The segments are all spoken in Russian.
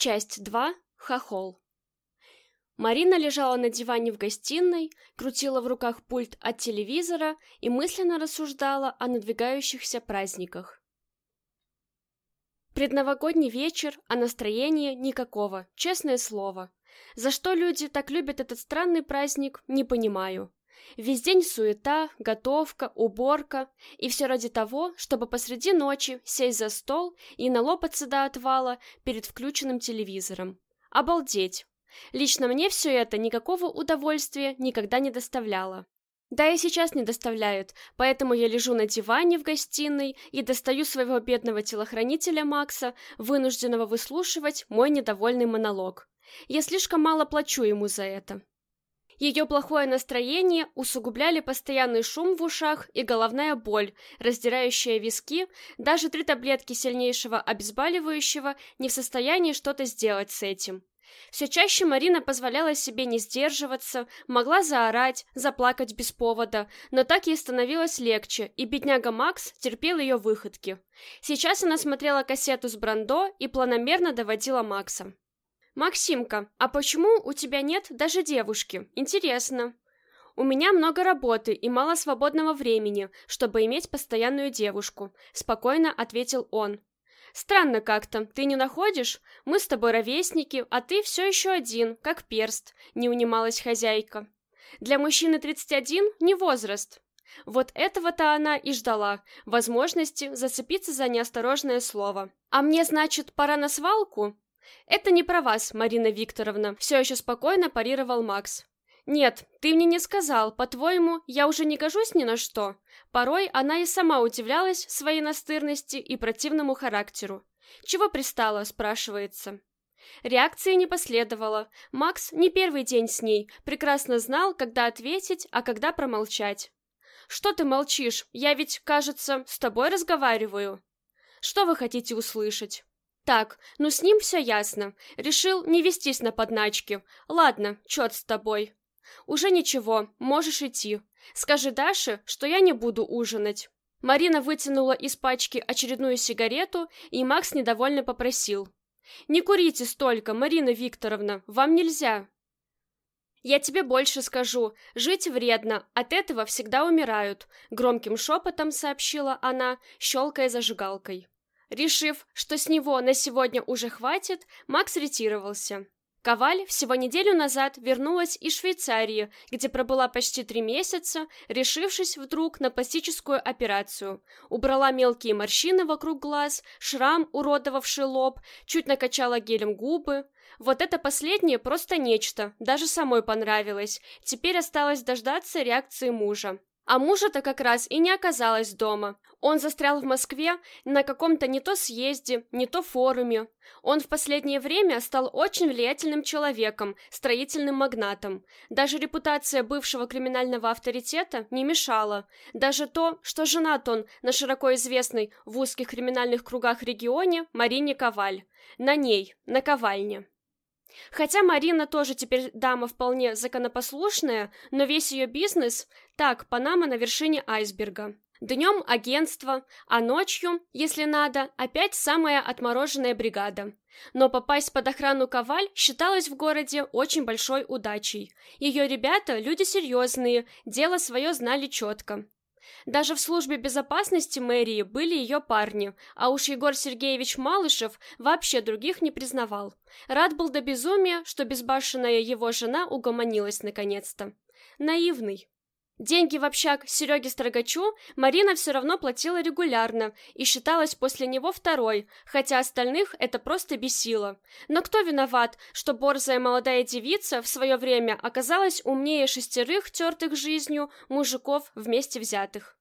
Часть 2. Хохол. Марина лежала на диване в гостиной, крутила в руках пульт от телевизора и мысленно рассуждала о надвигающихся праздниках. Предновогодний вечер, а настроения никакого, честное слово. За что люди так любят этот странный праздник, не понимаю. Весь день суета, готовка, уборка, и все ради того, чтобы посреди ночи сесть за стол и налопаться до отвала перед включенным телевизором. Обалдеть! Лично мне все это никакого удовольствия никогда не доставляло. Да и сейчас не доставляют, поэтому я лежу на диване в гостиной и достаю своего бедного телохранителя Макса, вынужденного выслушивать мой недовольный монолог. Я слишком мало плачу ему за это. Ее плохое настроение усугубляли постоянный шум в ушах и головная боль, раздирающая виски, даже три таблетки сильнейшего обезболивающего не в состоянии что-то сделать с этим. Все чаще Марина позволяла себе не сдерживаться, могла заорать, заплакать без повода, но так ей становилось легче, и бедняга Макс терпел ее выходки. Сейчас она смотрела кассету с Брандо и планомерно доводила Макса. «Максимка, а почему у тебя нет даже девушки? Интересно». «У меня много работы и мало свободного времени, чтобы иметь постоянную девушку», — спокойно ответил он. «Странно как-то, ты не находишь? Мы с тобой ровесники, а ты все еще один, как перст», — не унималась хозяйка. «Для мужчины 31 не возраст». Вот этого-то она и ждала, возможности зацепиться за неосторожное слово. «А мне, значит, пора на свалку?» «Это не про вас, Марина Викторовна», — все еще спокойно парировал Макс. «Нет, ты мне не сказал. По-твоему, я уже не гожусь ни на что?» Порой она и сама удивлялась своей настырности и противному характеру. «Чего пристала?» – спрашивается. Реакции не последовало. Макс не первый день с ней, прекрасно знал, когда ответить, а когда промолчать. «Что ты молчишь? Я ведь, кажется, с тобой разговариваю». «Что вы хотите услышать?» Так, ну с ним все ясно. Решил не вестись на подначки. Ладно, чёрт с тобой. Уже ничего, можешь идти. Скажи Даше, что я не буду ужинать. Марина вытянула из пачки очередную сигарету, и Макс недовольно попросил. «Не курите столько, Марина Викторовна, вам нельзя». «Я тебе больше скажу, жить вредно, от этого всегда умирают», громким шепотом сообщила она, щелкая зажигалкой. Решив, что с него на сегодня уже хватит, Макс ретировался. Коваль всего неделю назад вернулась из Швейцарии, где пробыла почти три месяца, решившись вдруг на пластическую операцию. Убрала мелкие морщины вокруг глаз, шрам, уродовавший лоб, чуть накачала гелем губы. Вот это последнее просто нечто, даже самой понравилось. Теперь осталось дождаться реакции мужа. А мужа-то как раз и не оказалось дома. Он застрял в Москве на каком-то не то съезде, не то форуме. Он в последнее время стал очень влиятельным человеком, строительным магнатом. Даже репутация бывшего криминального авторитета не мешала. Даже то, что женат он на широко известной в узких криминальных кругах регионе Марине Коваль. На ней, на ковальне. Хотя Марина тоже теперь дама вполне законопослушная, но весь ее бизнес – так, Панама на вершине айсберга. Днем агентство, а ночью, если надо, опять самая отмороженная бригада. Но попасть под охрану Коваль считалось в городе очень большой удачей. Ее ребята – люди серьезные, дело свое знали четко. Даже в службе безопасности мэрии были ее парни, а уж Егор Сергеевич Малышев вообще других не признавал. Рад был до безумия, что безбашенная его жена угомонилась наконец-то. Наивный. Деньги в общак Сереге Строгачу Марина все равно платила регулярно и считалась после него второй, хотя остальных это просто бесило. Но кто виноват, что борзая молодая девица в свое время оказалась умнее шестерых тертых жизнью мужиков вместе взятых?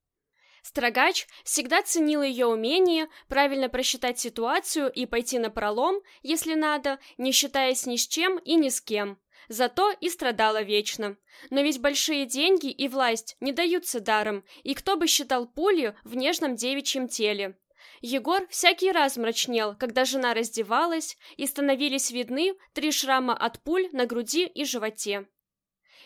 Строгач всегда ценил ее умение правильно просчитать ситуацию и пойти на пролом, если надо, не считаясь ни с чем и ни с кем. Зато и страдала вечно. Но ведь большие деньги и власть не даются даром, и кто бы считал пулю в нежном девичьем теле. Егор всякий раз мрачнел, когда жена раздевалась, и становились видны три шрама от пуль на груди и животе.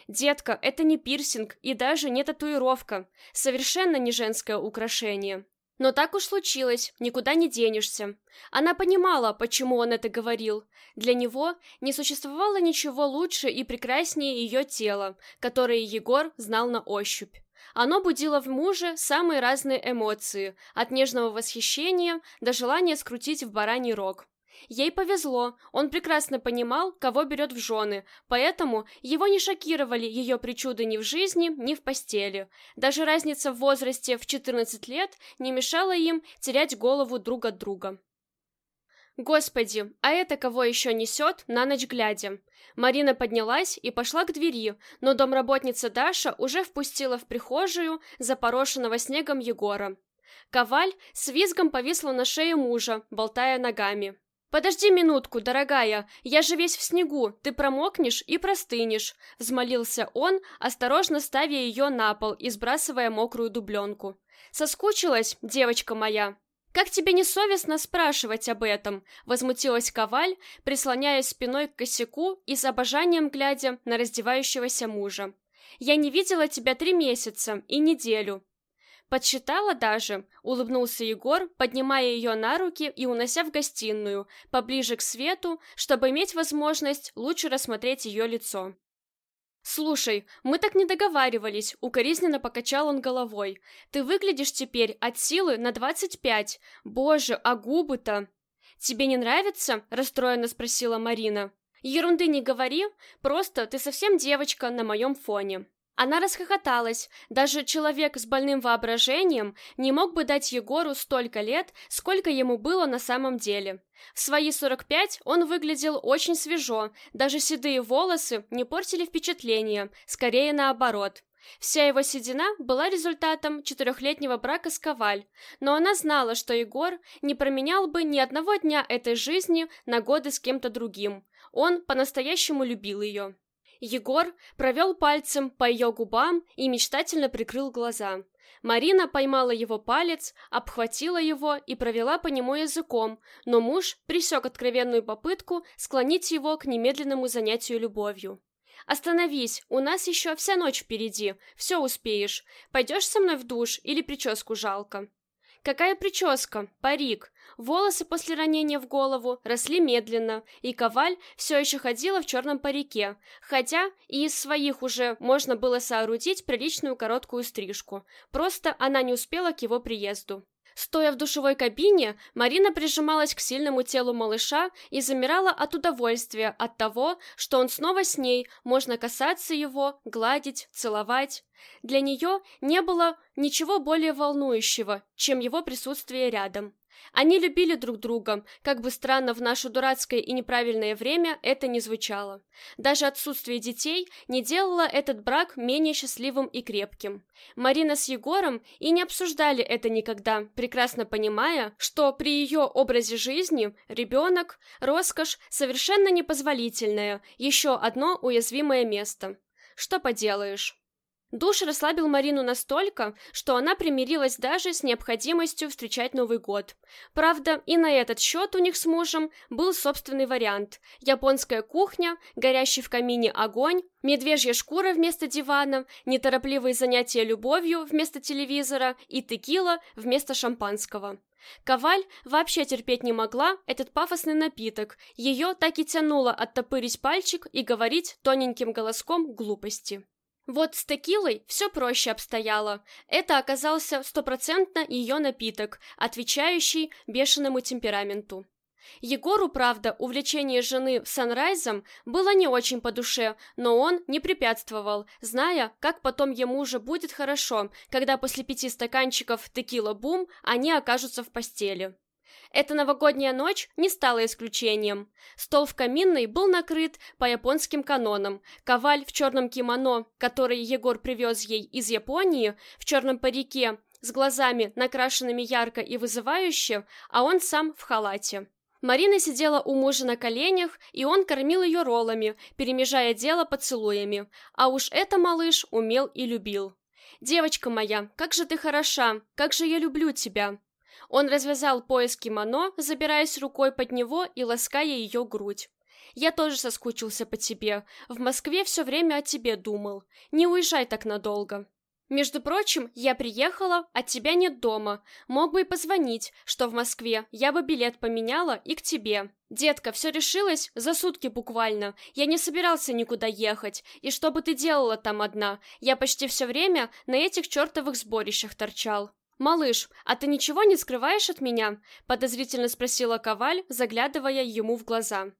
«Детка, это не пирсинг и даже не татуировка, совершенно не женское украшение». Но так уж случилось, никуда не денешься. Она понимала, почему он это говорил. Для него не существовало ничего лучше и прекраснее ее тела, которое Егор знал на ощупь. Оно будило в муже самые разные эмоции, от нежного восхищения до желания скрутить в бараний рог. Ей повезло, он прекрасно понимал, кого берет в жены, поэтому его не шокировали ее причуды ни в жизни, ни в постели. Даже разница в возрасте в 14 лет не мешала им терять голову друг от друга. Господи, а это кого еще несет на ночь глядя? Марина поднялась и пошла к двери, но домработница Даша уже впустила в прихожую запорошенного снегом Егора. Коваль с визгом повисла на шее мужа, болтая ногами. «Подожди минутку, дорогая, я же весь в снегу, ты промокнешь и простынешь», — взмолился он, осторожно ставя ее на пол и сбрасывая мокрую дубленку. «Соскучилась, девочка моя?» «Как тебе не совестно спрашивать об этом?» — возмутилась Коваль, прислоняясь спиной к косяку и с обожанием глядя на раздевающегося мужа. «Я не видела тебя три месяца и неделю. Подсчитала даже, улыбнулся Егор, поднимая ее на руки и унося в гостиную, поближе к свету, чтобы иметь возможность лучше рассмотреть ее лицо. «Слушай, мы так не договаривались», — укоризненно покачал он головой. «Ты выглядишь теперь от силы на двадцать пять. Боже, а губы-то...» «Тебе не нравится?» — расстроенно спросила Марина. «Ерунды не говори, просто ты совсем девочка на моем фоне». Она расхохоталась. Даже человек с больным воображением не мог бы дать Егору столько лет, сколько ему было на самом деле. В свои 45 он выглядел очень свежо, даже седые волосы не портили впечатление, скорее наоборот. Вся его седина была результатом четырехлетнего брака с Коваль, но она знала, что Егор не променял бы ни одного дня этой жизни на годы с кем-то другим. Он по-настоящему любил ее. Егор провел пальцем по ее губам и мечтательно прикрыл глаза. Марина поймала его палец, обхватила его и провела по нему языком, но муж пресек откровенную попытку склонить его к немедленному занятию любовью. «Остановись, у нас еще вся ночь впереди, все успеешь. Пойдешь со мной в душ или прическу жалко?» Какая прическа? Парик. Волосы после ранения в голову росли медленно, и Коваль все еще ходила в черном парике, хотя и из своих уже можно было соорудить приличную короткую стрижку. Просто она не успела к его приезду. Стоя в душевой кабине, Марина прижималась к сильному телу малыша и замирала от удовольствия от того, что он снова с ней, можно касаться его, гладить, целовать. Для нее не было ничего более волнующего, чем его присутствие рядом. Они любили друг друга, как бы странно в наше дурацкое и неправильное время это не звучало. Даже отсутствие детей не делало этот брак менее счастливым и крепким. Марина с Егором и не обсуждали это никогда, прекрасно понимая, что при ее образе жизни ребенок – роскошь совершенно непозволительная, еще одно уязвимое место. Что поделаешь? Душ расслабил Марину настолько, что она примирилась даже с необходимостью встречать Новый год. Правда, и на этот счет у них с мужем был собственный вариант. Японская кухня, горящий в камине огонь, медвежья шкура вместо дивана, неторопливые занятия любовью вместо телевизора и текила вместо шампанского. Коваль вообще терпеть не могла этот пафосный напиток. Ее так и тянуло оттопырить пальчик и говорить тоненьким голоском глупости. Вот с текилой все проще обстояло. Это оказался стопроцентно ее напиток, отвечающий бешеному темпераменту. Егору, правда, увлечение жены санрайзом было не очень по душе, но он не препятствовал, зная, как потом ему же будет хорошо, когда после пяти стаканчиков текила-бум они окажутся в постели. Эта новогодняя ночь не стала исключением. Стол в каминной был накрыт по японским канонам. Коваль в черном кимоно, который Егор привез ей из Японии, в черном парике, с глазами, накрашенными ярко и вызывающе, а он сам в халате. Марина сидела у мужа на коленях, и он кормил ее роллами, перемежая дело поцелуями. А уж это малыш умел и любил. «Девочка моя, как же ты хороша! Как же я люблю тебя!» Он развязал пояс кимоно, забираясь рукой под него и лаская ее грудь. «Я тоже соскучился по тебе. В Москве все время о тебе думал. Не уезжай так надолго». Между прочим, я приехала, а тебя нет дома. Мог бы и позвонить, что в Москве. Я бы билет поменяла и к тебе. Детка, все решилось за сутки буквально. Я не собирался никуда ехать. И что бы ты делала там одна? Я почти все время на этих чертовых сборищах торчал. «Малыш, а ты ничего не скрываешь от меня?» — подозрительно спросила Коваль, заглядывая ему в глаза.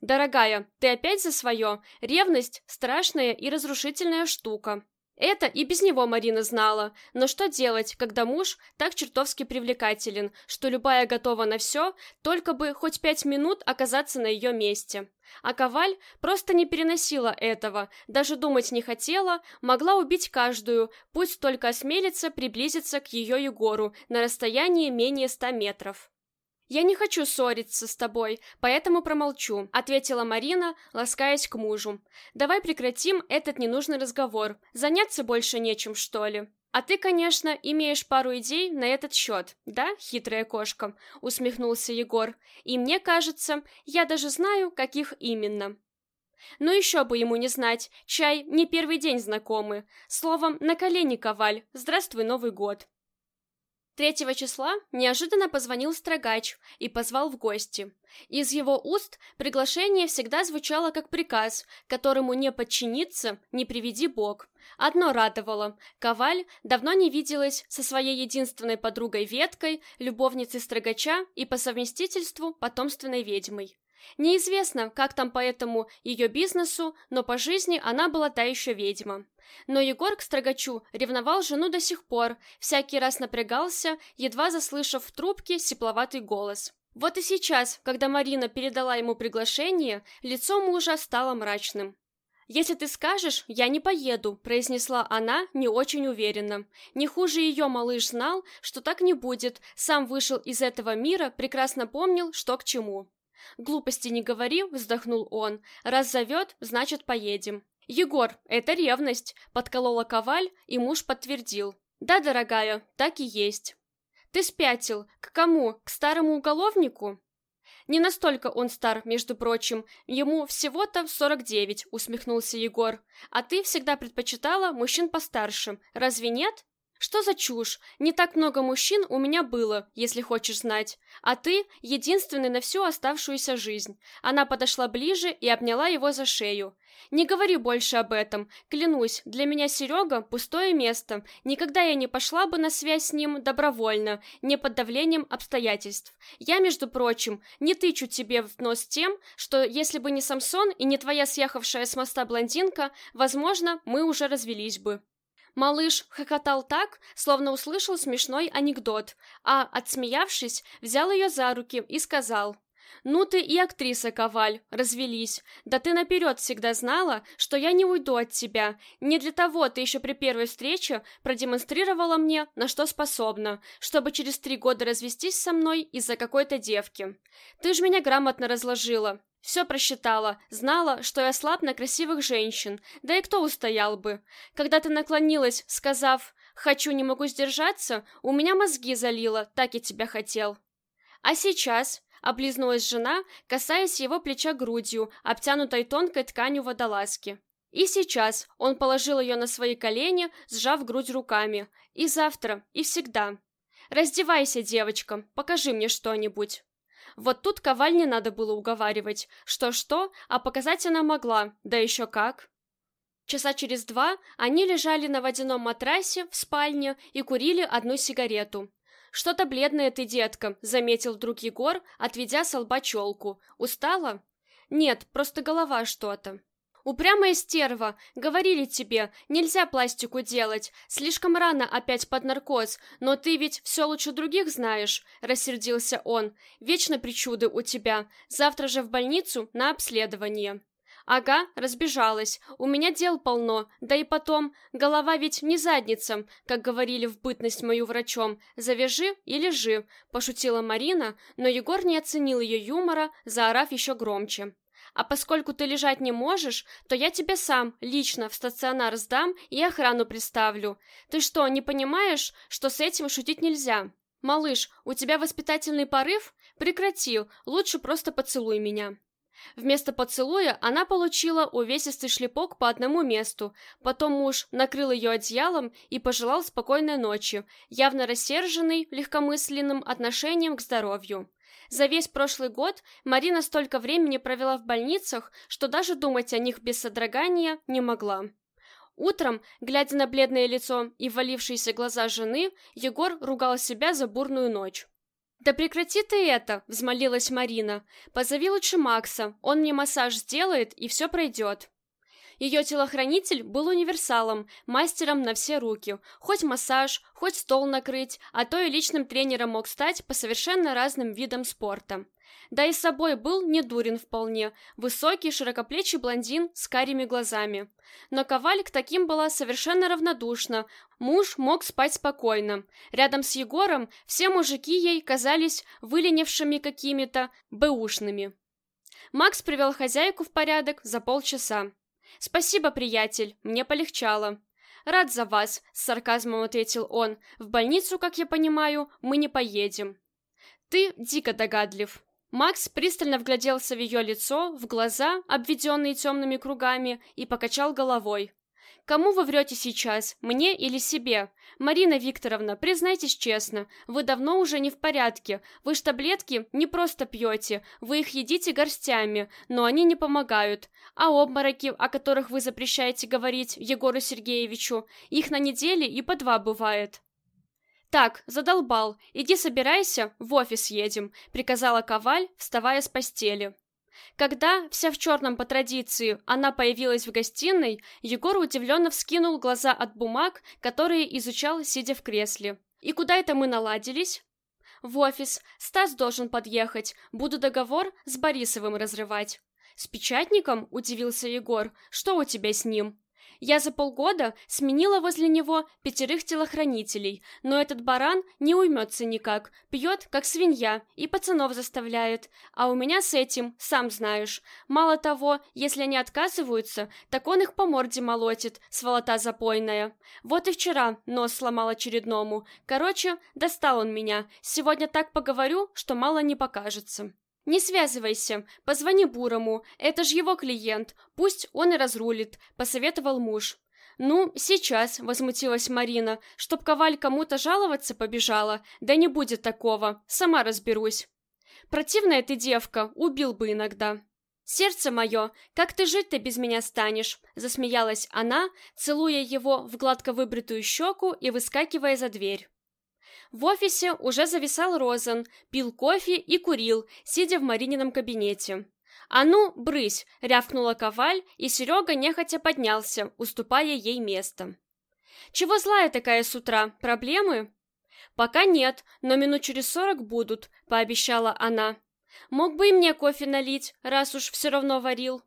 «Дорогая, ты опять за свое? Ревность — страшная и разрушительная штука. Это и без него Марина знала, но что делать, когда муж так чертовски привлекателен, что любая готова на все, только бы хоть пять минут оказаться на ее месте. А Коваль просто не переносила этого, даже думать не хотела, могла убить каждую, пусть только осмелится приблизиться к ее Егору на расстоянии менее ста метров. «Я не хочу ссориться с тобой, поэтому промолчу», — ответила Марина, ласкаясь к мужу. «Давай прекратим этот ненужный разговор. Заняться больше нечем, что ли?» «А ты, конечно, имеешь пару идей на этот счет, да, хитрая кошка?» — усмехнулся Егор. «И мне кажется, я даже знаю, каких именно». Но еще бы ему не знать, чай не первый день знакомы. Словом, на колени коваль, здравствуй Новый год. Третьего числа неожиданно позвонил строгач и позвал в гости. Из его уст приглашение всегда звучало как приказ, которому не подчиниться, не приведи бог. Одно радовало. Коваль давно не виделась со своей единственной подругой Веткой, любовницей строгача и по совместительству потомственной ведьмой. Неизвестно, как там по этому ее бизнесу, но по жизни она была та еще ведьма. Но Егор к Строгачу ревновал жену до сих пор, всякий раз напрягался, едва заслышав в трубке сепловатый голос. Вот и сейчас, когда Марина передала ему приглашение, лицо мужа стало мрачным. «Если ты скажешь, я не поеду», — произнесла она не очень уверенно. Не хуже ее малыш знал, что так не будет, сам вышел из этого мира, прекрасно помнил, что к чему. «Глупости не говори», — вздохнул он. «Раз зовет, значит, поедем». «Егор, это ревность», — подколола Коваль, и муж подтвердил. «Да, дорогая, так и есть». «Ты спятил. К кому? К старому уголовнику?» «Не настолько он стар, между прочим. Ему всего-то сорок девять», — усмехнулся Егор. «А ты всегда предпочитала мужчин постарше. Разве нет?» Что за чушь? Не так много мужчин у меня было, если хочешь знать. А ты единственный на всю оставшуюся жизнь. Она подошла ближе и обняла его за шею. Не говори больше об этом. Клянусь, для меня Серега пустое место. Никогда я не пошла бы на связь с ним добровольно, не под давлением обстоятельств. Я, между прочим, не тычу тебе в нос тем, что если бы не Самсон и не твоя съехавшая с моста блондинка, возможно, мы уже развелись бы. Малыш хохотал так, словно услышал смешной анекдот, а, отсмеявшись, взял ее за руки и сказал «Ну ты и актриса, Коваль, развелись. Да ты наперед всегда знала, что я не уйду от тебя. Не для того ты еще при первой встрече продемонстрировала мне, на что способна, чтобы через три года развестись со мной из-за какой-то девки. Ты ж меня грамотно разложила. Все просчитала, знала, что я слаб на красивых женщин, да и кто устоял бы. Когда ты наклонилась, сказав «хочу, не могу сдержаться», у меня мозги залило, так и тебя хотел. А сейчас, облизнулась жена, касаясь его плеча грудью, обтянутой тонкой тканью водолазки. И сейчас он положил ее на свои колени, сжав грудь руками. И завтра, и всегда. «Раздевайся, девочка, покажи мне что-нибудь». Вот тут Коваль не надо было уговаривать. Что-что, а показать она могла, да еще как. Часа через два они лежали на водяном матрасе в спальне и курили одну сигарету. «Что-то бледная ты, детка», — заметил вдруг Егор, отведя с лба челку. «Устала?» «Нет, просто голова что-то». «Упрямая стерва! Говорили тебе, нельзя пластику делать. Слишком рано опять под наркоз, но ты ведь все лучше других знаешь», — рассердился он. «Вечно причуды у тебя. Завтра же в больницу на обследование». «Ага, разбежалась. У меня дел полно. Да и потом, голова ведь не задница, как говорили в бытность мою врачом. Завяжи и лежи», — пошутила Марина, но Егор не оценил ее юмора, заорав еще громче. А поскольку ты лежать не можешь, то я тебе сам лично в стационар сдам и охрану представлю. Ты что, не понимаешь, что с этим шутить нельзя? Малыш, у тебя воспитательный порыв? Прекрати, лучше просто поцелуй меня. Вместо поцелуя она получила увесистый шлепок по одному месту, потом муж накрыл ее одеялом и пожелал спокойной ночи, явно рассерженный легкомысленным отношением к здоровью. За весь прошлый год Марина столько времени провела в больницах, что даже думать о них без содрогания не могла. Утром, глядя на бледное лицо и валившиеся глаза жены, Егор ругал себя за бурную ночь. «Да прекрати ты это!» — взмолилась Марина. «Позови лучше Макса, он мне массаж сделает, и все пройдет». Ее телохранитель был универсалом, мастером на все руки. Хоть массаж, хоть стол накрыть, а то и личным тренером мог стать по совершенно разным видам спорта. Да и собой был не дурен вполне, высокий, широкоплечий блондин с карими глазами. Но Коваль к таким была совершенно равнодушна, муж мог спать спокойно. Рядом с Егором все мужики ей казались выленившими какими-то бэушными. Макс привел хозяйку в порядок за полчаса. «Спасибо, приятель, мне полегчало». «Рад за вас», — с сарказмом ответил он. «В больницу, как я понимаю, мы не поедем». «Ты дико догадлив». Макс пристально вгляделся в ее лицо, в глаза, обведенные темными кругами, и покачал головой. Кому вы врете сейчас, мне или себе? Марина Викторовна, признайтесь честно, вы давно уже не в порядке. Вы ж таблетки не просто пьете, вы их едите горстями, но они не помогают. А обмороки, о которых вы запрещаете говорить Егору Сергеевичу, их на неделе и по два бывает. «Так, задолбал. Иди собирайся, в офис едем», — приказала Коваль, вставая с постели. Когда, вся в черном по традиции, она появилась в гостиной, Егор удивленно вскинул глаза от бумаг, которые изучал, сидя в кресле. «И куда это мы наладились?» «В офис. Стас должен подъехать. Буду договор с Борисовым разрывать». «С печатником?» – удивился Егор. «Что у тебя с ним?» Я за полгода сменила возле него пятерых телохранителей, но этот баран не уймется никак, пьет, как свинья, и пацанов заставляет. А у меня с этим, сам знаешь. Мало того, если они отказываются, так он их по морде молотит, сволота запойная. Вот и вчера нос сломал очередному. Короче, достал он меня. Сегодня так поговорю, что мало не покажется. «Не связывайся, позвони Бурому, это же его клиент, пусть он и разрулит», — посоветовал муж. «Ну, сейчас», — возмутилась Марина, — «чтоб Коваль кому-то жаловаться побежала, да не будет такого, сама разберусь». «Противная ты девка, убил бы иногда». «Сердце мое, как ты жить-то без меня станешь?» — засмеялась она, целуя его в гладко выбритую щеку и выскакивая за дверь. В офисе уже зависал Розен, пил кофе и курил, сидя в Маринином кабинете. «А ну, брысь!» — рявкнула Коваль, и Серега нехотя поднялся, уступая ей место. «Чего злая такая с утра? Проблемы?» «Пока нет, но минут через сорок будут», — пообещала она. «Мог бы и мне кофе налить, раз уж все равно варил».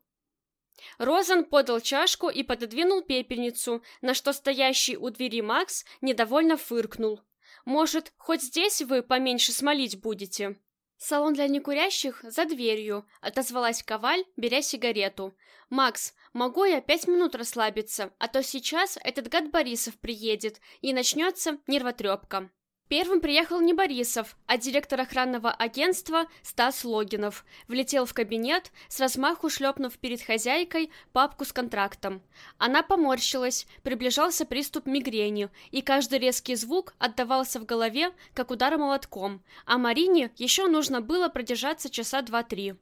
Розен подал чашку и пододвинул пепельницу, на что стоящий у двери Макс недовольно фыркнул. Может, хоть здесь вы поменьше смолить будете?» «Салон для некурящих за дверью», — отозвалась Коваль, беря сигарету. «Макс, могу я пять минут расслабиться, а то сейчас этот гад Борисов приедет, и начнется нервотрепка». Первым приехал не Борисов, а директор охранного агентства Стас Логинов. Влетел в кабинет, с размаху шлепнув перед хозяйкой папку с контрактом. Она поморщилась, приближался приступ мигрени, и каждый резкий звук отдавался в голове, как удар молотком, а Марине еще нужно было продержаться часа два-три.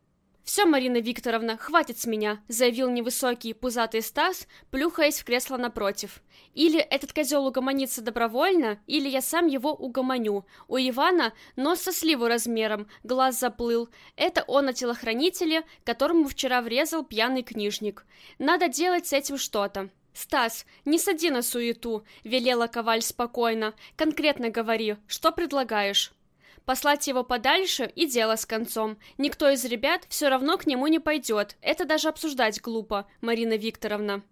«Все, Марина Викторовна, хватит с меня», — заявил невысокий пузатый Стас, плюхаясь в кресло напротив. «Или этот козел угомонится добровольно, или я сам его угомоню. У Ивана нос со сливу размером, глаз заплыл. Это он о телохранителе, которому вчера врезал пьяный книжник. Надо делать с этим что-то». «Стас, не сади на суету», — велела Коваль спокойно. «Конкретно говори, что предлагаешь?» Послать его подальше и дело с концом. Никто из ребят все равно к нему не пойдет. Это даже обсуждать глупо, Марина Викторовна.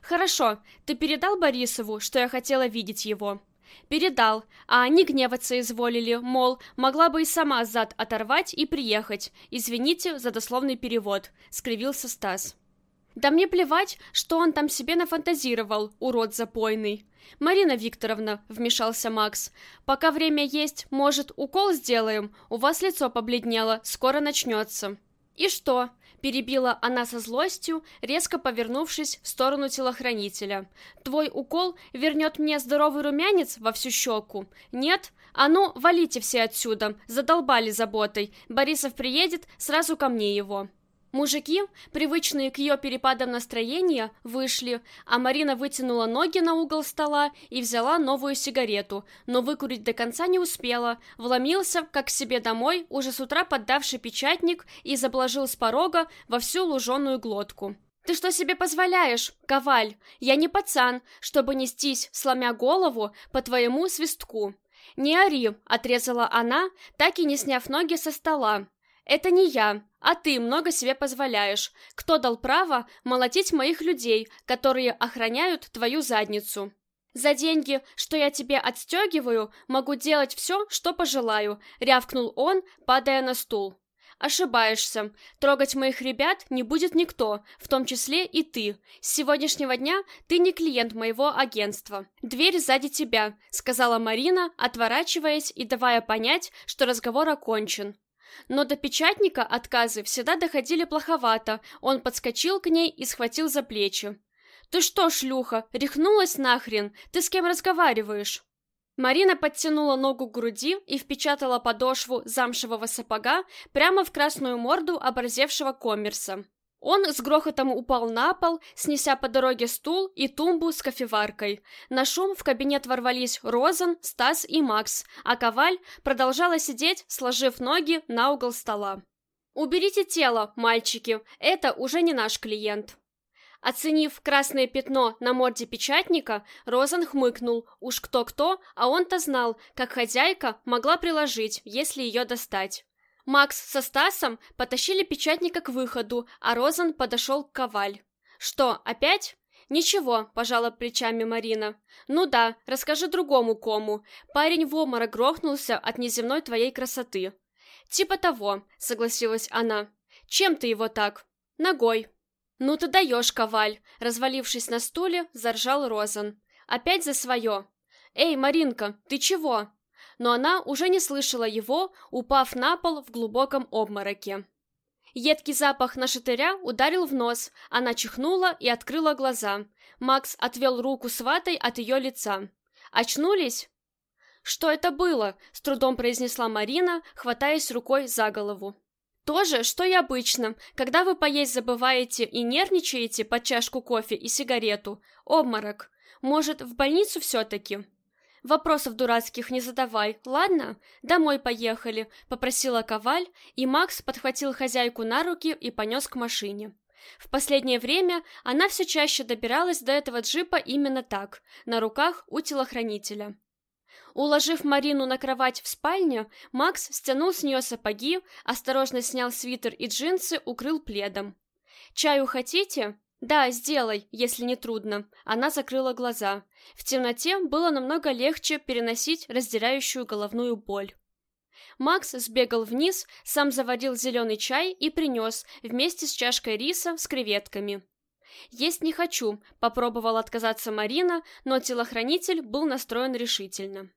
Хорошо, ты передал Борисову, что я хотела видеть его? Передал, а они гневаться изволили, мол, могла бы и сама зад оторвать и приехать. Извините за дословный перевод, скривился Стас. Да мне плевать, что он там себе нафантазировал, урод запойный. «Марина Викторовна», — вмешался Макс, — «пока время есть, может, укол сделаем? У вас лицо побледнело, скоро начнется». «И что?» — перебила она со злостью, резко повернувшись в сторону телохранителя. «Твой укол вернет мне здоровый румянец во всю щеку? Нет? А ну, валите все отсюда, задолбали заботой. Борисов приедет, сразу ко мне его». Мужики, привычные к ее перепадам настроения, вышли, а Марина вытянула ноги на угол стола и взяла новую сигарету, но выкурить до конца не успела, вломился, как к себе домой, уже с утра поддавший печатник и заблажил с порога во всю луженую глотку. «Ты что себе позволяешь, Коваль? Я не пацан, чтобы нестись, сломя голову, по твоему свистку». «Не ори», — отрезала она, так и не сняв ноги со стола. Это не я, а ты много себе позволяешь. Кто дал право молотить моих людей, которые охраняют твою задницу? За деньги, что я тебе отстегиваю, могу делать все, что пожелаю, рявкнул он, падая на стул. Ошибаешься. Трогать моих ребят не будет никто, в том числе и ты. С сегодняшнего дня ты не клиент моего агентства. Дверь сзади тебя, сказала Марина, отворачиваясь и давая понять, что разговор окончен. Но до печатника отказы всегда доходили плоховато. Он подскочил к ней и схватил за плечи. «Ты что, шлюха, рехнулась нахрен? Ты с кем разговариваешь?» Марина подтянула ногу к груди и впечатала подошву замшевого сапога прямо в красную морду оборзевшего коммерса. Он с грохотом упал на пол, снеся по дороге стул и тумбу с кофеваркой. На шум в кабинет ворвались Розан, Стас и Макс, а Коваль продолжала сидеть, сложив ноги на угол стола. «Уберите тело, мальчики, это уже не наш клиент». Оценив красное пятно на морде печатника, Розан хмыкнул. Уж кто-кто, а он-то знал, как хозяйка могла приложить, если ее достать. Макс со Стасом потащили печатника к выходу, а Розан подошел к Коваль. «Что, опять?» «Ничего», — пожала плечами Марина. «Ну да, расскажи другому кому. Парень в обморок грохнулся от неземной твоей красоты». «Типа того», — согласилась она. «Чем ты его так?» «Ногой». «Ну ты даешь, Коваль!» Развалившись на стуле, заржал Розан. «Опять за свое!» «Эй, Маринка, ты чего?» Но она уже не слышала его, упав на пол в глубоком обмороке. Едкий запах на шатыря ударил в нос, она чихнула и открыла глаза. Макс отвел руку с ватой от ее лица. «Очнулись?» «Что это было?» — с трудом произнесла Марина, хватаясь рукой за голову. «То же, что и обычно, когда вы поесть забываете и нервничаете под чашку кофе и сигарету. Обморок. Может, в больницу все-таки?» Вопросов дурацких не задавай, ладно? Домой поехали, попросила Коваль, и Макс подхватил хозяйку на руки и понес к машине. В последнее время она все чаще добиралась до этого джипа именно так, на руках у телохранителя. Уложив Марину на кровать в спальне, Макс стянул с нее сапоги, осторожно снял свитер и джинсы, укрыл пледом. «Чаю хотите?» «Да, сделай, если не трудно». Она закрыла глаза. В темноте было намного легче переносить раздирающую головную боль. Макс сбегал вниз, сам заварил зеленый чай и принес, вместе с чашкой риса с креветками. «Есть не хочу», — попробовала отказаться Марина, но телохранитель был настроен решительно.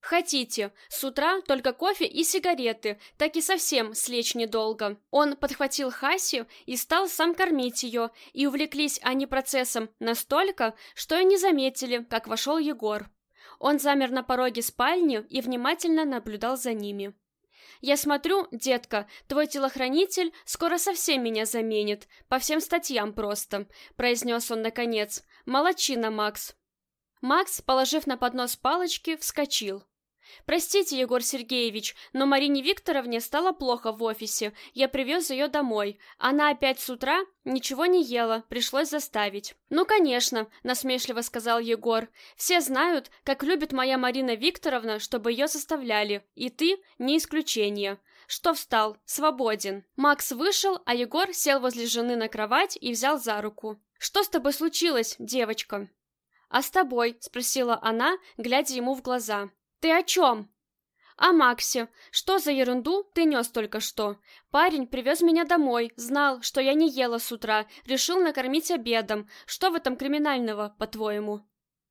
«Хотите. С утра только кофе и сигареты, так и совсем слечь недолго». Он подхватил Хаси и стал сам кормить ее, и увлеклись они процессом настолько, что и не заметили, как вошел Егор. Он замер на пороге спальни и внимательно наблюдал за ними. «Я смотрю, детка, твой телохранитель скоро совсем меня заменит, по всем статьям просто», — произнес он наконец. «Молодчина, Макс». Макс, положив на поднос палочки, вскочил. «Простите, Егор Сергеевич, но Марине Викторовне стало плохо в офисе. Я привез ее домой. Она опять с утра ничего не ела, пришлось заставить». «Ну, конечно», — насмешливо сказал Егор. «Все знают, как любит моя Марина Викторовна, чтобы ее заставляли. И ты не исключение». «Что встал? Свободен». Макс вышел, а Егор сел возле жены на кровать и взял за руку. «Что с тобой случилось, девочка?» «А с тобой?» — спросила она, глядя ему в глаза. «Ты о чем?» «О Максе. Что за ерунду ты нес только что? Парень привез меня домой, знал, что я не ела с утра, решил накормить обедом. Что в этом криминального, по-твоему?»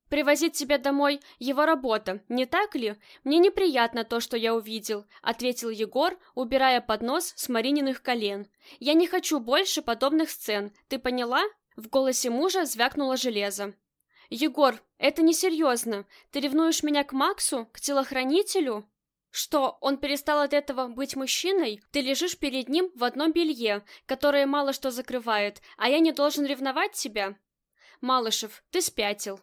Привозить тебя домой — его работа, не так ли? Мне неприятно то, что я увидел», — ответил Егор, убирая поднос с Марининых колен. «Я не хочу больше подобных сцен, ты поняла?» В голосе мужа звякнуло железо. «Егор, это несерьезно. Ты ревнуешь меня к Максу, к телохранителю?» Что, он перестал от этого быть мужчиной? Ты лежишь перед ним в одном белье, которое мало что закрывает, а я не должен ревновать тебя? Малышев, ты спятил.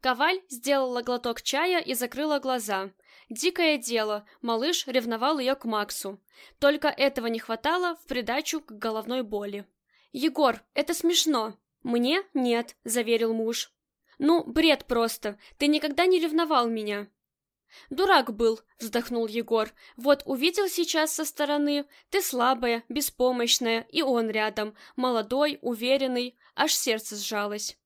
Коваль сделала глоток чая и закрыла глаза. Дикое дело, малыш ревновал ее к Максу. Только этого не хватало в придачу к головной боли. «Егор, это смешно!» «Мне нет», — заверил муж. «Ну, бред просто, ты никогда не ревновал меня». «Дурак был», — вздохнул Егор. «Вот увидел сейчас со стороны. Ты слабая, беспомощная, и он рядом. Молодой, уверенный. Аж сердце сжалось».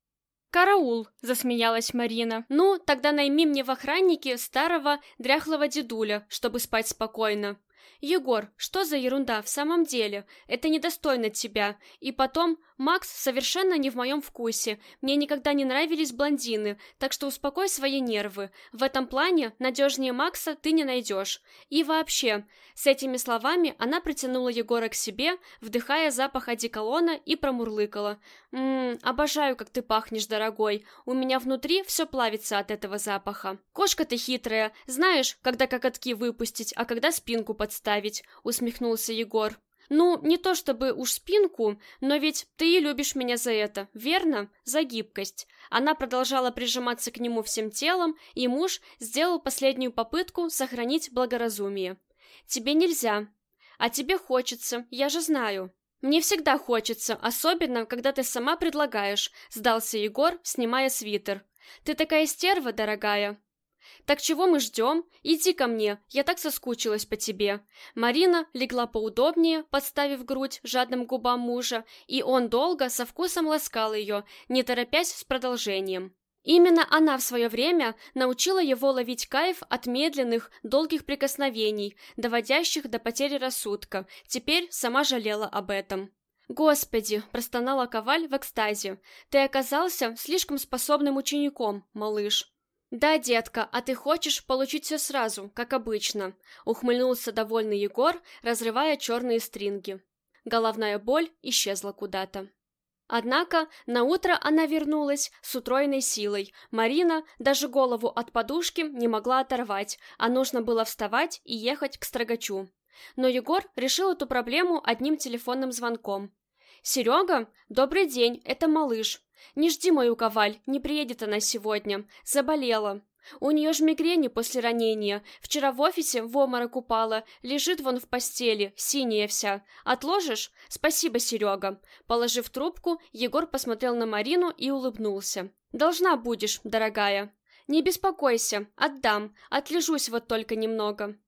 «Караул!» — засмеялась Марина. «Ну, тогда найми мне в охраннике старого дряхлого дедуля, чтобы спать спокойно». «Егор, что за ерунда в самом деле? Это недостойно тебя. И потом, Макс совершенно не в моем вкусе. Мне никогда не нравились блондины, так что успокой свои нервы. В этом плане надежнее Макса ты не найдешь. И вообще...» С этими словами она притянула Егора к себе, вдыхая запах одеколона и промурлыкала. «Ммм, обожаю, как ты пахнешь, дорогой. У меня внутри все плавится от этого запаха. Кошка ты хитрая. Знаешь, когда коготки выпустить, а когда спинку подставить», — усмехнулся Егор. Ну, не то чтобы уж спинку, но ведь ты и любишь меня за это, верно? За гибкость. Она продолжала прижиматься к нему всем телом, и муж сделал последнюю попытку сохранить благоразумие. Тебе нельзя. А тебе хочется, я же знаю. Мне всегда хочется, особенно, когда ты сама предлагаешь, сдался Егор, снимая свитер. Ты такая стерва, дорогая. «Так чего мы ждем? Иди ко мне, я так соскучилась по тебе». Марина легла поудобнее, подставив грудь жадным губам мужа, и он долго, со вкусом ласкал ее, не торопясь с продолжением. Именно она в свое время научила его ловить кайф от медленных, долгих прикосновений, доводящих до потери рассудка. Теперь сама жалела об этом. «Господи!» – простонала Коваль в экстазе. «Ты оказался слишком способным учеником, малыш». «Да, детка, а ты хочешь получить все сразу, как обычно», — ухмыльнулся довольный Егор, разрывая черные стринги. Головная боль исчезла куда-то. Однако на утро она вернулась с утроенной силой. Марина даже голову от подушки не могла оторвать, а нужно было вставать и ехать к строгачу. Но Егор решил эту проблему одним телефонным звонком. «Серега? Добрый день, это малыш. Не жди мою коваль, не приедет она сегодня. Заболела. У нее ж мигрени после ранения. Вчера в офисе в обморок упала. Лежит вон в постели, синяя вся. Отложишь? Спасибо, Серега. Положив трубку, Егор посмотрел на Марину и улыбнулся. Должна будешь, дорогая. Не беспокойся, отдам. Отлежусь вот только немного.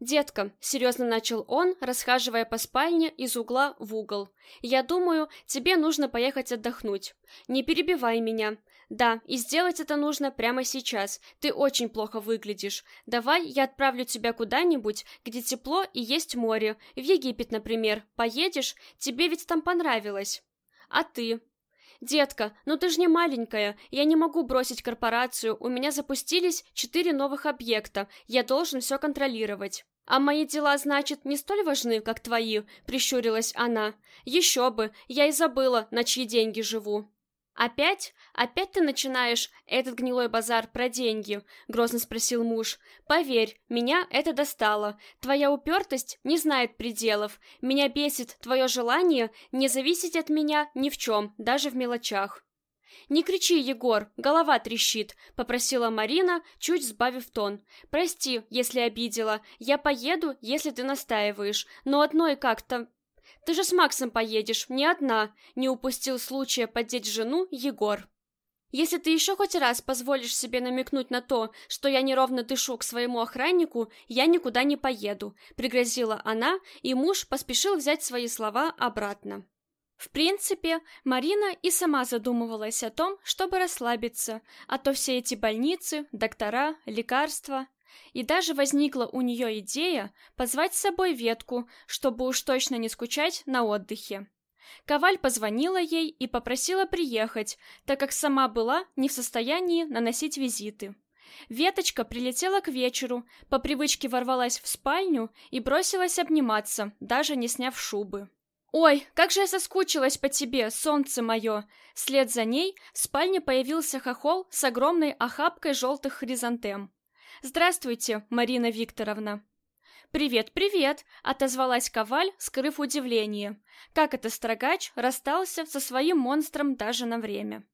«Детка», — серьезно начал он, расхаживая по спальне из угла в угол, «я думаю, тебе нужно поехать отдохнуть. Не перебивай меня. Да, и сделать это нужно прямо сейчас. Ты очень плохо выглядишь. Давай я отправлю тебя куда-нибудь, где тепло и есть море. В Египет, например. Поедешь? Тебе ведь там понравилось. А ты? «Детка, ну ты же не маленькая, я не могу бросить корпорацию, у меня запустились четыре новых объекта, я должен все контролировать». «А мои дела, значит, не столь важны, как твои?» — прищурилась она. «Еще бы, я и забыла, на чьи деньги живу». «Опять? Опять ты начинаешь этот гнилой базар про деньги?» — грозно спросил муж. «Поверь, меня это достало. Твоя упертость не знает пределов. Меня бесит твое желание не зависеть от меня ни в чем, даже в мелочах». «Не кричи, Егор, голова трещит», — попросила Марина, чуть сбавив тон. «Прости, если обидела. Я поеду, если ты настаиваешь. Но одной как-то...» «Ты же с Максом поедешь, не одна», — не упустил случая поддеть жену Егор. «Если ты еще хоть раз позволишь себе намекнуть на то, что я неровно дышу к своему охраннику, я никуда не поеду», — пригрозила она, и муж поспешил взять свои слова обратно. В принципе, Марина и сама задумывалась о том, чтобы расслабиться, а то все эти больницы, доктора, лекарства. И даже возникла у нее идея позвать с собой ветку, чтобы уж точно не скучать на отдыхе. Коваль позвонила ей и попросила приехать, так как сама была не в состоянии наносить визиты. Веточка прилетела к вечеру, по привычке ворвалась в спальню и бросилась обниматься, даже не сняв шубы. «Ой, как же я соскучилась по тебе, солнце мое!» Вслед за ней в спальне появился хохол с огромной охапкой желтых хризантем. «Здравствуйте, Марина Викторовна!» «Привет, привет!» — отозвалась Коваль, скрыв удивление. Как это строгач расстался со своим монстром даже на время.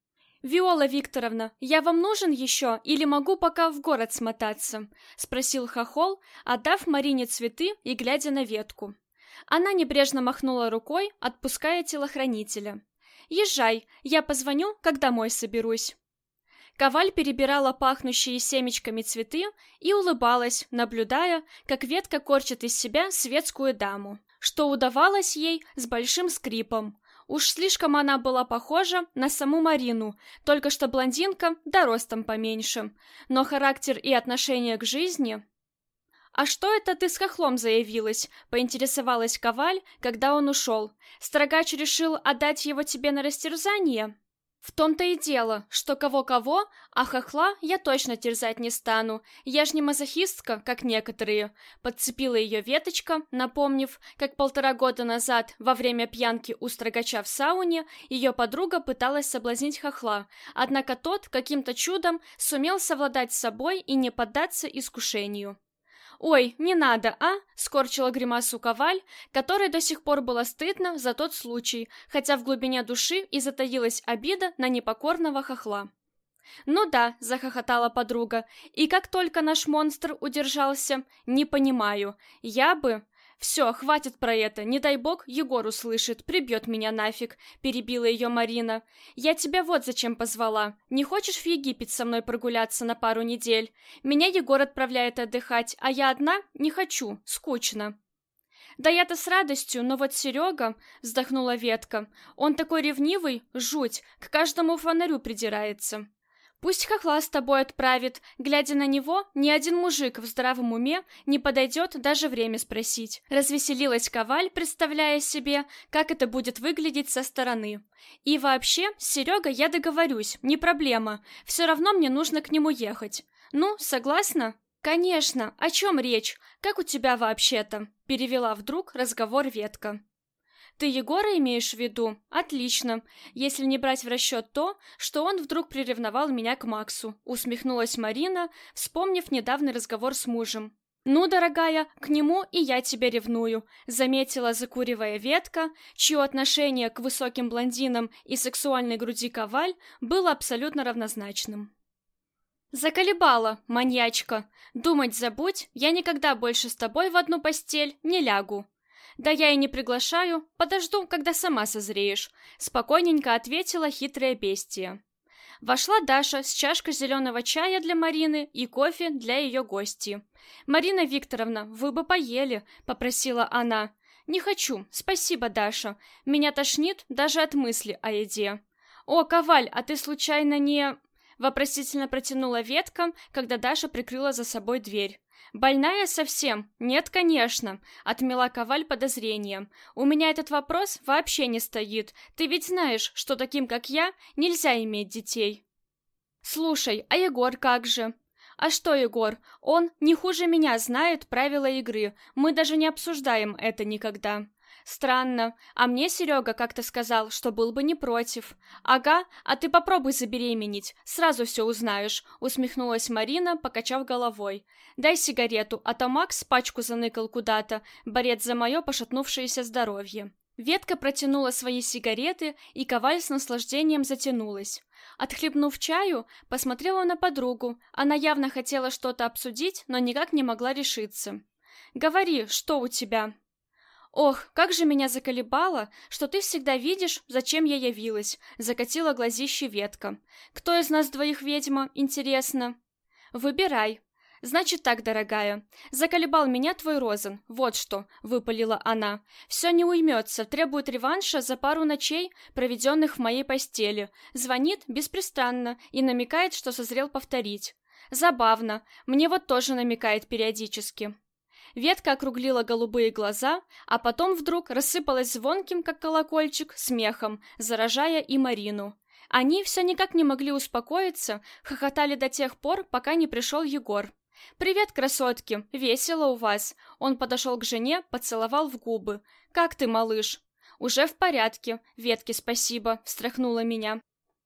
«Виола Викторовна, я вам нужен еще или могу пока в город смотаться?» — спросил Хохол, отдав Марине цветы и глядя на ветку. Она небрежно махнула рукой, отпуская телохранителя. «Езжай, я позвоню, когда домой соберусь». Коваль перебирала пахнущие семечками цветы и улыбалась, наблюдая, как ветка корчит из себя светскую даму, что удавалось ей с большим скрипом. Уж слишком она была похожа на саму Марину, только что блондинка, да ростом поменьше. Но характер и отношение к жизни «А что это ты с хохлом заявилась?» — поинтересовалась Коваль, когда он ушел. «Строгач решил отдать его тебе на растерзание?» «В том-то и дело, что кого-кого, а хохла я точно терзать не стану. Я ж не мазохистка, как некоторые». Подцепила ее веточка, напомнив, как полтора года назад, во время пьянки у строгача в сауне, ее подруга пыталась соблазнить хохла, однако тот каким-то чудом сумел совладать с собой и не поддаться искушению. «Ой, не надо, а?» — скорчила гримасу Коваль, которой до сих пор было стыдно за тот случай, хотя в глубине души и затаилась обида на непокорного хохла. «Ну да», — захохотала подруга, — «и как только наш монстр удержался, не понимаю, я бы...» «Все, хватит про это, не дай бог, Егор услышит, прибьет меня нафиг», — перебила ее Марина. «Я тебя вот зачем позвала. Не хочешь в Египет со мной прогуляться на пару недель? Меня Егор отправляет отдыхать, а я одна не хочу, скучно». «Да я-то с радостью, но вот Серега...» — вздохнула ветка. «Он такой ревнивый, жуть, к каждому фонарю придирается». Пусть хохла с тобой отправит. Глядя на него, ни один мужик в здравом уме не подойдет даже время спросить. Развеселилась Коваль, представляя себе, как это будет выглядеть со стороны. И вообще, с Серегой я договорюсь, не проблема. Все равно мне нужно к нему ехать. Ну, согласна? Конечно. О чем речь? Как у тебя вообще-то? Перевела вдруг разговор ветка. Ты Егора имеешь в виду? Отлично. Если не брать в расчет то, что он вдруг приревновал меня к Максу, усмехнулась Марина, вспомнив недавний разговор с мужем. «Ну, дорогая, к нему и я тебя ревную», — заметила, закуривая ветка, чье отношение к высоким блондинам и сексуальной груди коваль было абсолютно равнозначным. «Заколебала, маньячка! Думать забудь, я никогда больше с тобой в одну постель не лягу!» «Да я и не приглашаю, подожду, когда сама созреешь», — спокойненько ответила хитрое бестия. Вошла Даша с чашкой зеленого чая для Марины и кофе для ее гости. «Марина Викторовна, вы бы поели», — попросила она. «Не хочу, спасибо, Даша. Меня тошнит даже от мысли о еде». «О, Коваль, а ты случайно не...» Вопросительно протянула ветка, когда Даша прикрыла за собой дверь. «Больная совсем? Нет, конечно», — отмела Коваль подозрением. «У меня этот вопрос вообще не стоит. Ты ведь знаешь, что таким, как я, нельзя иметь детей». «Слушай, а Егор как же?» «А что, Егор? Он не хуже меня знает правила игры. Мы даже не обсуждаем это никогда». Странно. А мне Серега как-то сказал, что был бы не против. Ага, а ты попробуй забеременеть, сразу все узнаешь, усмехнулась Марина, покачав головой. Дай сигарету, а то Макс пачку заныкал куда-то, борец за мое пошатнувшееся здоровье. Ветка протянула свои сигареты, и Коваль с наслаждением затянулась. Отхлебнув чаю, посмотрела на подругу. Она явно хотела что-то обсудить, но никак не могла решиться. «Говори, что у тебя?» «Ох, как же меня заколебало, что ты всегда видишь, зачем я явилась», — закатила глазище ветка. «Кто из нас двоих ведьма, интересно?» «Выбирай». «Значит так, дорогая, заколебал меня твой розен, вот что», — выпалила она. «Все не уймется, требует реванша за пару ночей, проведенных в моей постели. Звонит беспрестанно и намекает, что созрел повторить. Забавно, мне вот тоже намекает периодически». Ветка округлила голубые глаза, а потом вдруг рассыпалась звонким, как колокольчик, смехом, заражая и Марину. Они все никак не могли успокоиться, хохотали до тех пор, пока не пришел Егор. «Привет, красотки! Весело у вас!» Он подошел к жене, поцеловал в губы. «Как ты, малыш?» «Уже в порядке. Ветки спасибо», — встряхнула меня.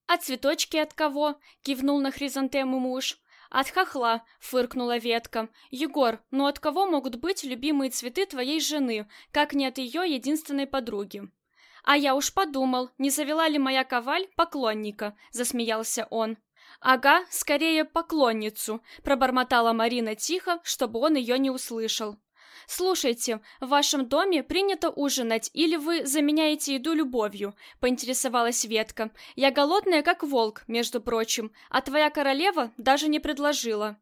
«А цветочки от кого?» — кивнул на хризантему муж. «От хохла», — фыркнула ветка. «Егор, ну от кого могут быть любимые цветы твоей жены, как не от ее единственной подруги?» «А я уж подумал, не завела ли моя коваль поклонника?» — засмеялся он. «Ага, скорее поклонницу», — пробормотала Марина тихо, чтобы он ее не услышал. «Слушайте, в вашем доме принято ужинать, или вы заменяете еду любовью?» — поинтересовалась Ветка. «Я голодная, как волк, между прочим, а твоя королева даже не предложила».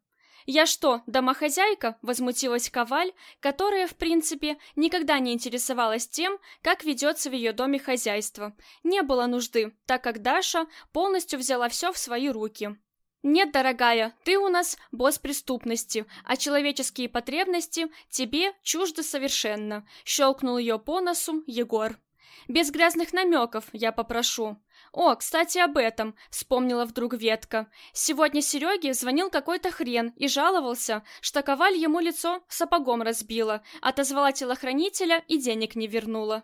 «Я что, домохозяйка?» — возмутилась Коваль, которая, в принципе, никогда не интересовалась тем, как ведется в ее доме хозяйство. Не было нужды, так как Даша полностью взяла все в свои руки. «Нет, дорогая, ты у нас босс преступности, а человеческие потребности тебе чужды совершенно», — щелкнул ее по носу Егор. «Без грязных намеков, я попрошу». «О, кстати, об этом», — вспомнила вдруг ветка. «Сегодня Сереге звонил какой-то хрен и жаловался, что коваль ему лицо сапогом разбила, отозвала телохранителя и денег не вернула».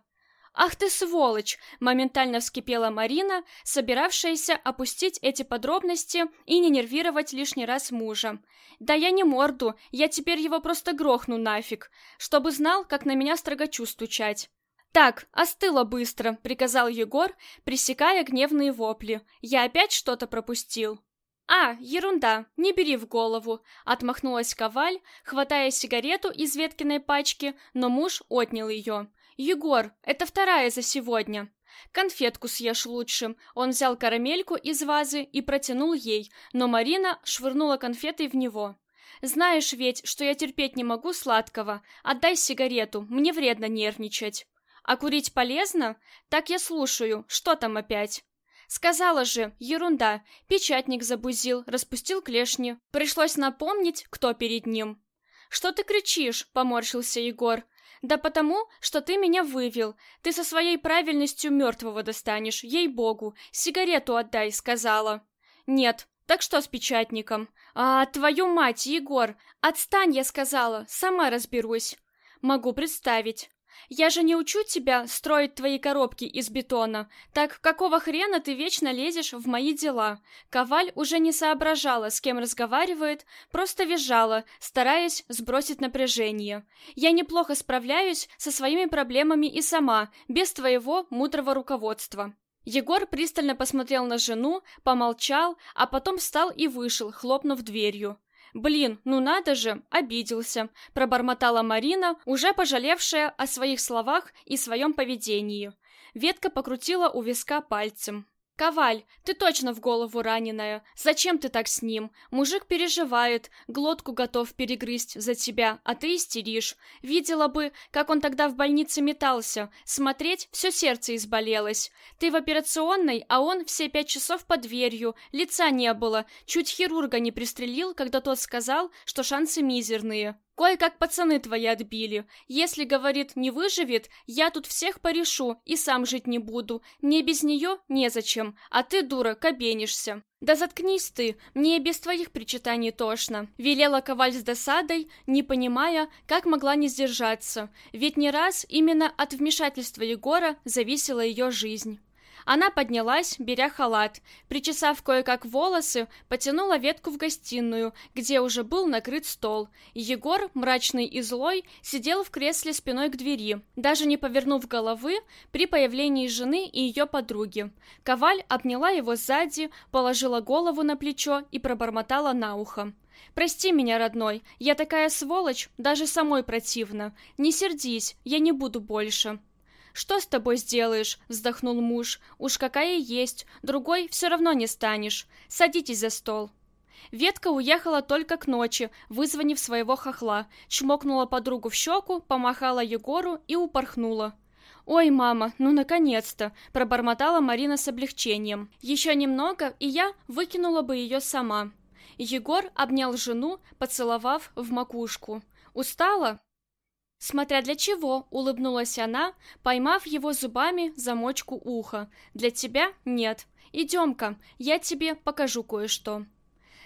«Ах ты сволочь!» — моментально вскипела Марина, собиравшаяся опустить эти подробности и не нервировать лишний раз мужа. «Да я не морду, я теперь его просто грохну нафиг, чтобы знал, как на меня строгачу стучать». «Так, остыло быстро», — приказал Егор, пресекая гневные вопли. «Я опять что-то пропустил». «А, ерунда, не бери в голову», — отмахнулась Коваль, хватая сигарету из веткиной пачки, но муж отнял ее. «Егор, это вторая за сегодня. Конфетку съешь лучше». Он взял карамельку из вазы и протянул ей, но Марина швырнула конфетой в него. «Знаешь ведь, что я терпеть не могу сладкого. Отдай сигарету, мне вредно нервничать». «А курить полезно? Так я слушаю. Что там опять?» Сказала же, ерунда. Печатник забузил, распустил клешни. Пришлось напомнить, кто перед ним. «Что ты кричишь?» — поморщился Егор. Да потому, что ты меня вывел. Ты со своей правильностью мертвого достанешь, ей-богу. Сигарету отдай, сказала. Нет, так что с печатником? А, твою мать, Егор, отстань, я сказала, сама разберусь. Могу представить. Я же не учу тебя строить твои коробки из бетона. Так какого хрена ты вечно лезешь в мои дела? Коваль уже не соображала, с кем разговаривает, просто визжала, стараясь сбросить напряжение. Я неплохо справляюсь со своими проблемами и сама, без твоего мудрого руководства. Егор пристально посмотрел на жену, помолчал, а потом встал и вышел, хлопнув дверью. «Блин, ну надо же, обиделся», — пробормотала Марина, уже пожалевшая о своих словах и своем поведении. Ветка покрутила у виска пальцем. «Коваль, ты точно в голову раненая. Зачем ты так с ним? Мужик переживает, глотку готов перегрызть за тебя, а ты истеришь. Видела бы, как он тогда в больнице метался. Смотреть, все сердце изболелось. Ты в операционной, а он все пять часов под дверью, лица не было. Чуть хирурга не пристрелил, когда тот сказал, что шансы мизерные. Кое-как пацаны твои отбили. Если, говорит, не выживет, я тут всех порешу и сам жить не буду. Мне без нее незачем, а ты, дура, кабенишься. Да заткнись ты, мне без твоих причитаний тошно. Велела Коваль с досадой, не понимая, как могла не сдержаться. Ведь не раз именно от вмешательства Егора зависела ее жизнь. Она поднялась, беря халат. Причесав кое-как волосы, потянула ветку в гостиную, где уже был накрыт стол. Егор, мрачный и злой, сидел в кресле спиной к двери, даже не повернув головы при появлении жены и ее подруги. Коваль обняла его сзади, положила голову на плечо и пробормотала на ухо. «Прости меня, родной, я такая сволочь, даже самой противно. Не сердись, я не буду больше». «Что с тобой сделаешь?» — вздохнул муж. «Уж какая есть, другой все равно не станешь. Садитесь за стол». Ветка уехала только к ночи, вызвонив своего хохла, чмокнула подругу в щеку, помахала Егору и упорхнула. «Ой, мама, ну наконец-то!» – пробормотала Марина с облегчением. «Еще немного, и я выкинула бы ее сама». Егор обнял жену, поцеловав в макушку. «Устала?» Смотря для чего, улыбнулась она, поймав его зубами замочку уха. Для тебя нет. Идем-ка, я тебе покажу кое-что.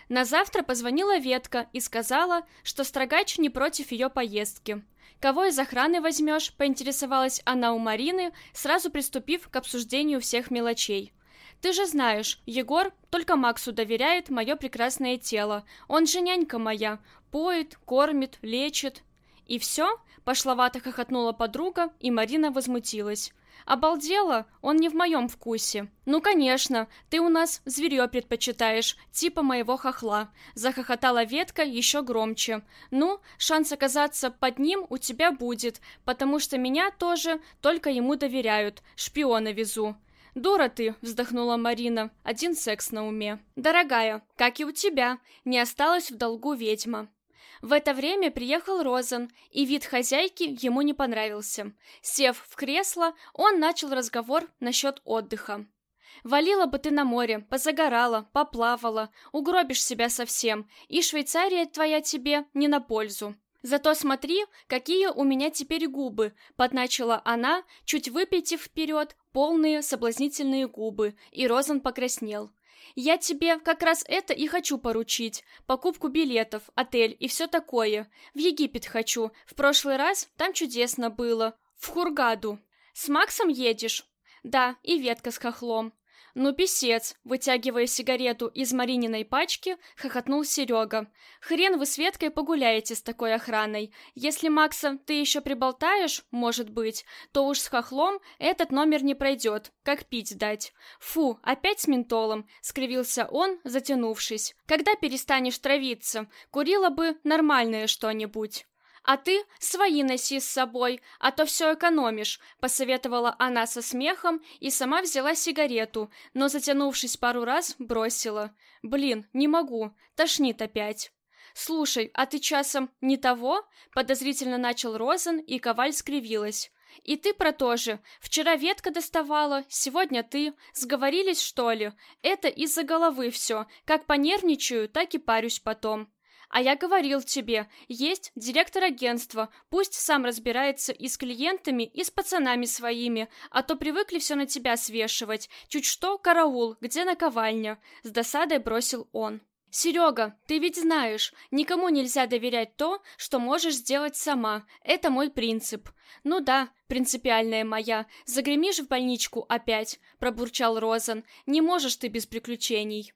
На завтра позвонила Ветка и сказала, что Строгач не против ее поездки. «Кого из охраны возьмешь?» – поинтересовалась она у Марины, сразу приступив к обсуждению всех мелочей. «Ты же знаешь, Егор только Максу доверяет мое прекрасное тело. Он же нянька моя. Поет, кормит, лечит». «И все?» – пошловато хохотнула подруга, и Марина возмутилась. Обалдела? Он не в моем вкусе. Ну, конечно, ты у нас зверье предпочитаешь, типа моего хохла. Захохотала ветка еще громче. Ну, шанс оказаться под ним у тебя будет, потому что меня тоже только ему доверяют. Шпиона везу. «Дура ты!» — вздохнула Марина. «Один секс на уме». «Дорогая, как и у тебя, не осталось в долгу ведьма». В это время приехал Розен, и вид хозяйки ему не понравился. Сев в кресло, он начал разговор насчет отдыха. «Валила бы ты на море, позагорала, поплавала, угробишь себя совсем, и Швейцария твоя тебе не на пользу. Зато смотри, какие у меня теперь губы», — подначила она, чуть выпитив вперед полные соблазнительные губы, и Розен покраснел. Я тебе как раз это и хочу поручить. Покупку билетов, отель и все такое. В Египет хочу. В прошлый раз там чудесно было. В Хургаду. С Максом едешь? Да, и ветка с хохлом. «Ну, писец!» — вытягивая сигарету из Марининой пачки, хохотнул Серега. «Хрен вы с Веткой погуляете с такой охраной. Если Макса ты еще приболтаешь, может быть, то уж с хохлом этот номер не пройдет. Как пить дать?» «Фу, опять с ментолом!» — скривился он, затянувшись. «Когда перестанешь травиться? Курила бы нормальное что-нибудь». «А ты свои носи с собой, а то все экономишь», — посоветовала она со смехом и сама взяла сигарету, но, затянувшись пару раз, бросила. «Блин, не могу, тошнит опять». «Слушай, а ты часом не того?» — подозрительно начал Розен, и Коваль скривилась. «И ты про то же. Вчера ветка доставала, сегодня ты. Сговорились, что ли? Это из-за головы все. Как понервничаю, так и парюсь потом». А я говорил тебе, есть директор агентства, пусть сам разбирается и с клиентами, и с пацанами своими, а то привыкли все на тебя свешивать. Чуть что, караул, где наковальня?» С досадой бросил он. «Серега, ты ведь знаешь, никому нельзя доверять то, что можешь сделать сама. Это мой принцип». «Ну да, принципиальная моя. Загремишь в больничку опять», — пробурчал Розан. «Не можешь ты без приключений».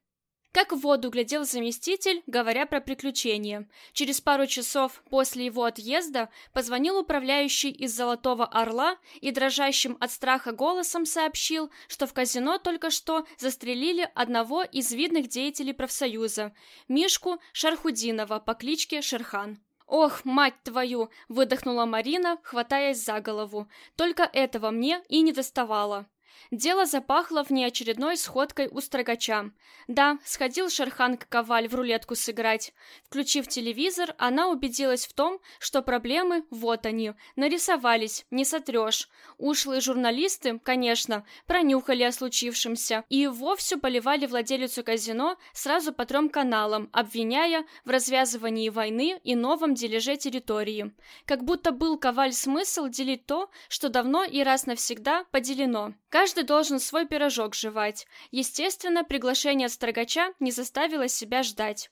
Как в воду глядел заместитель, говоря про приключения. Через пару часов после его отъезда позвонил управляющий из «Золотого орла» и дрожащим от страха голосом сообщил, что в казино только что застрелили одного из видных деятелей профсоюза, Мишку Шархудинова по кличке Шерхан. «Ох, мать твою!» — выдохнула Марина, хватаясь за голову. «Только этого мне и не доставало». Дело запахло внеочередной сходкой у строгача. Да, сходил Шерхан Коваль в рулетку сыграть. Включив телевизор, она убедилась в том, что проблемы, вот они, нарисовались, не сотрешь. Ушлые журналисты, конечно, пронюхали о случившемся и вовсю поливали владелицу казино сразу по трем каналам, обвиняя в развязывании войны и новом дележе территории. Как будто был Коваль смысл делить то, что давно и раз навсегда поделено. Каждый должен свой пирожок жевать. Естественно, приглашение от строгача не заставило себя ждать.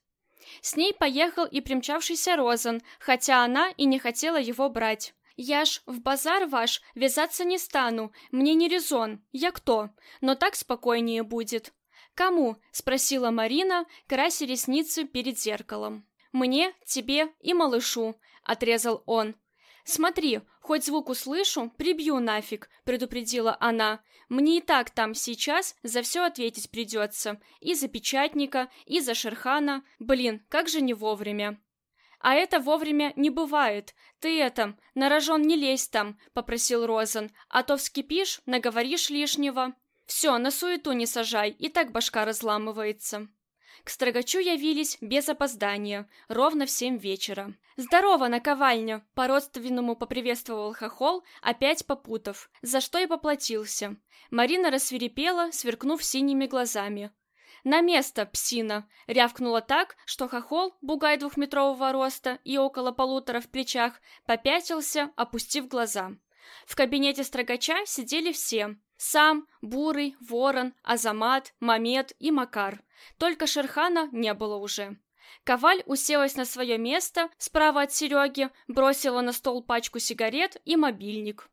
С ней поехал и примчавшийся Розан, хотя она и не хотела его брать. «Я ж в базар ваш вязаться не стану, мне не резон, я кто? Но так спокойнее будет». «Кому?» — спросила Марина, крася ресницы перед зеркалом. «Мне, тебе и малышу», — отрезал он. «Смотри, хоть звук услышу, прибью нафиг», — предупредила она. «Мне и так там сейчас за все ответить придется. И за печатника, и за Шерхана. Блин, как же не вовремя». «А это вовремя не бывает. Ты это, на рожон не лезь там», — попросил Розен. «А то вскипишь, наговоришь лишнего». «Все, на суету не сажай, и так башка разламывается». К строгачу явились без опоздания, ровно в семь вечера. «Здорово, наковальня!» — по-родственному поприветствовал Хохол, опять попутав, за что и поплатился. Марина рассверепела, сверкнув синими глазами. «На место, псина!» — рявкнула так, что хохол, бугай двухметрового роста и около полутора в плечах, попятился, опустив глаза. В кабинете строгача сидели все. Сам, Бурый, Ворон, Азамат, Мамед и Макар. Только Шерхана не было уже. Коваль уселась на свое место справа от Сереги, бросила на стол пачку сигарет и мобильник.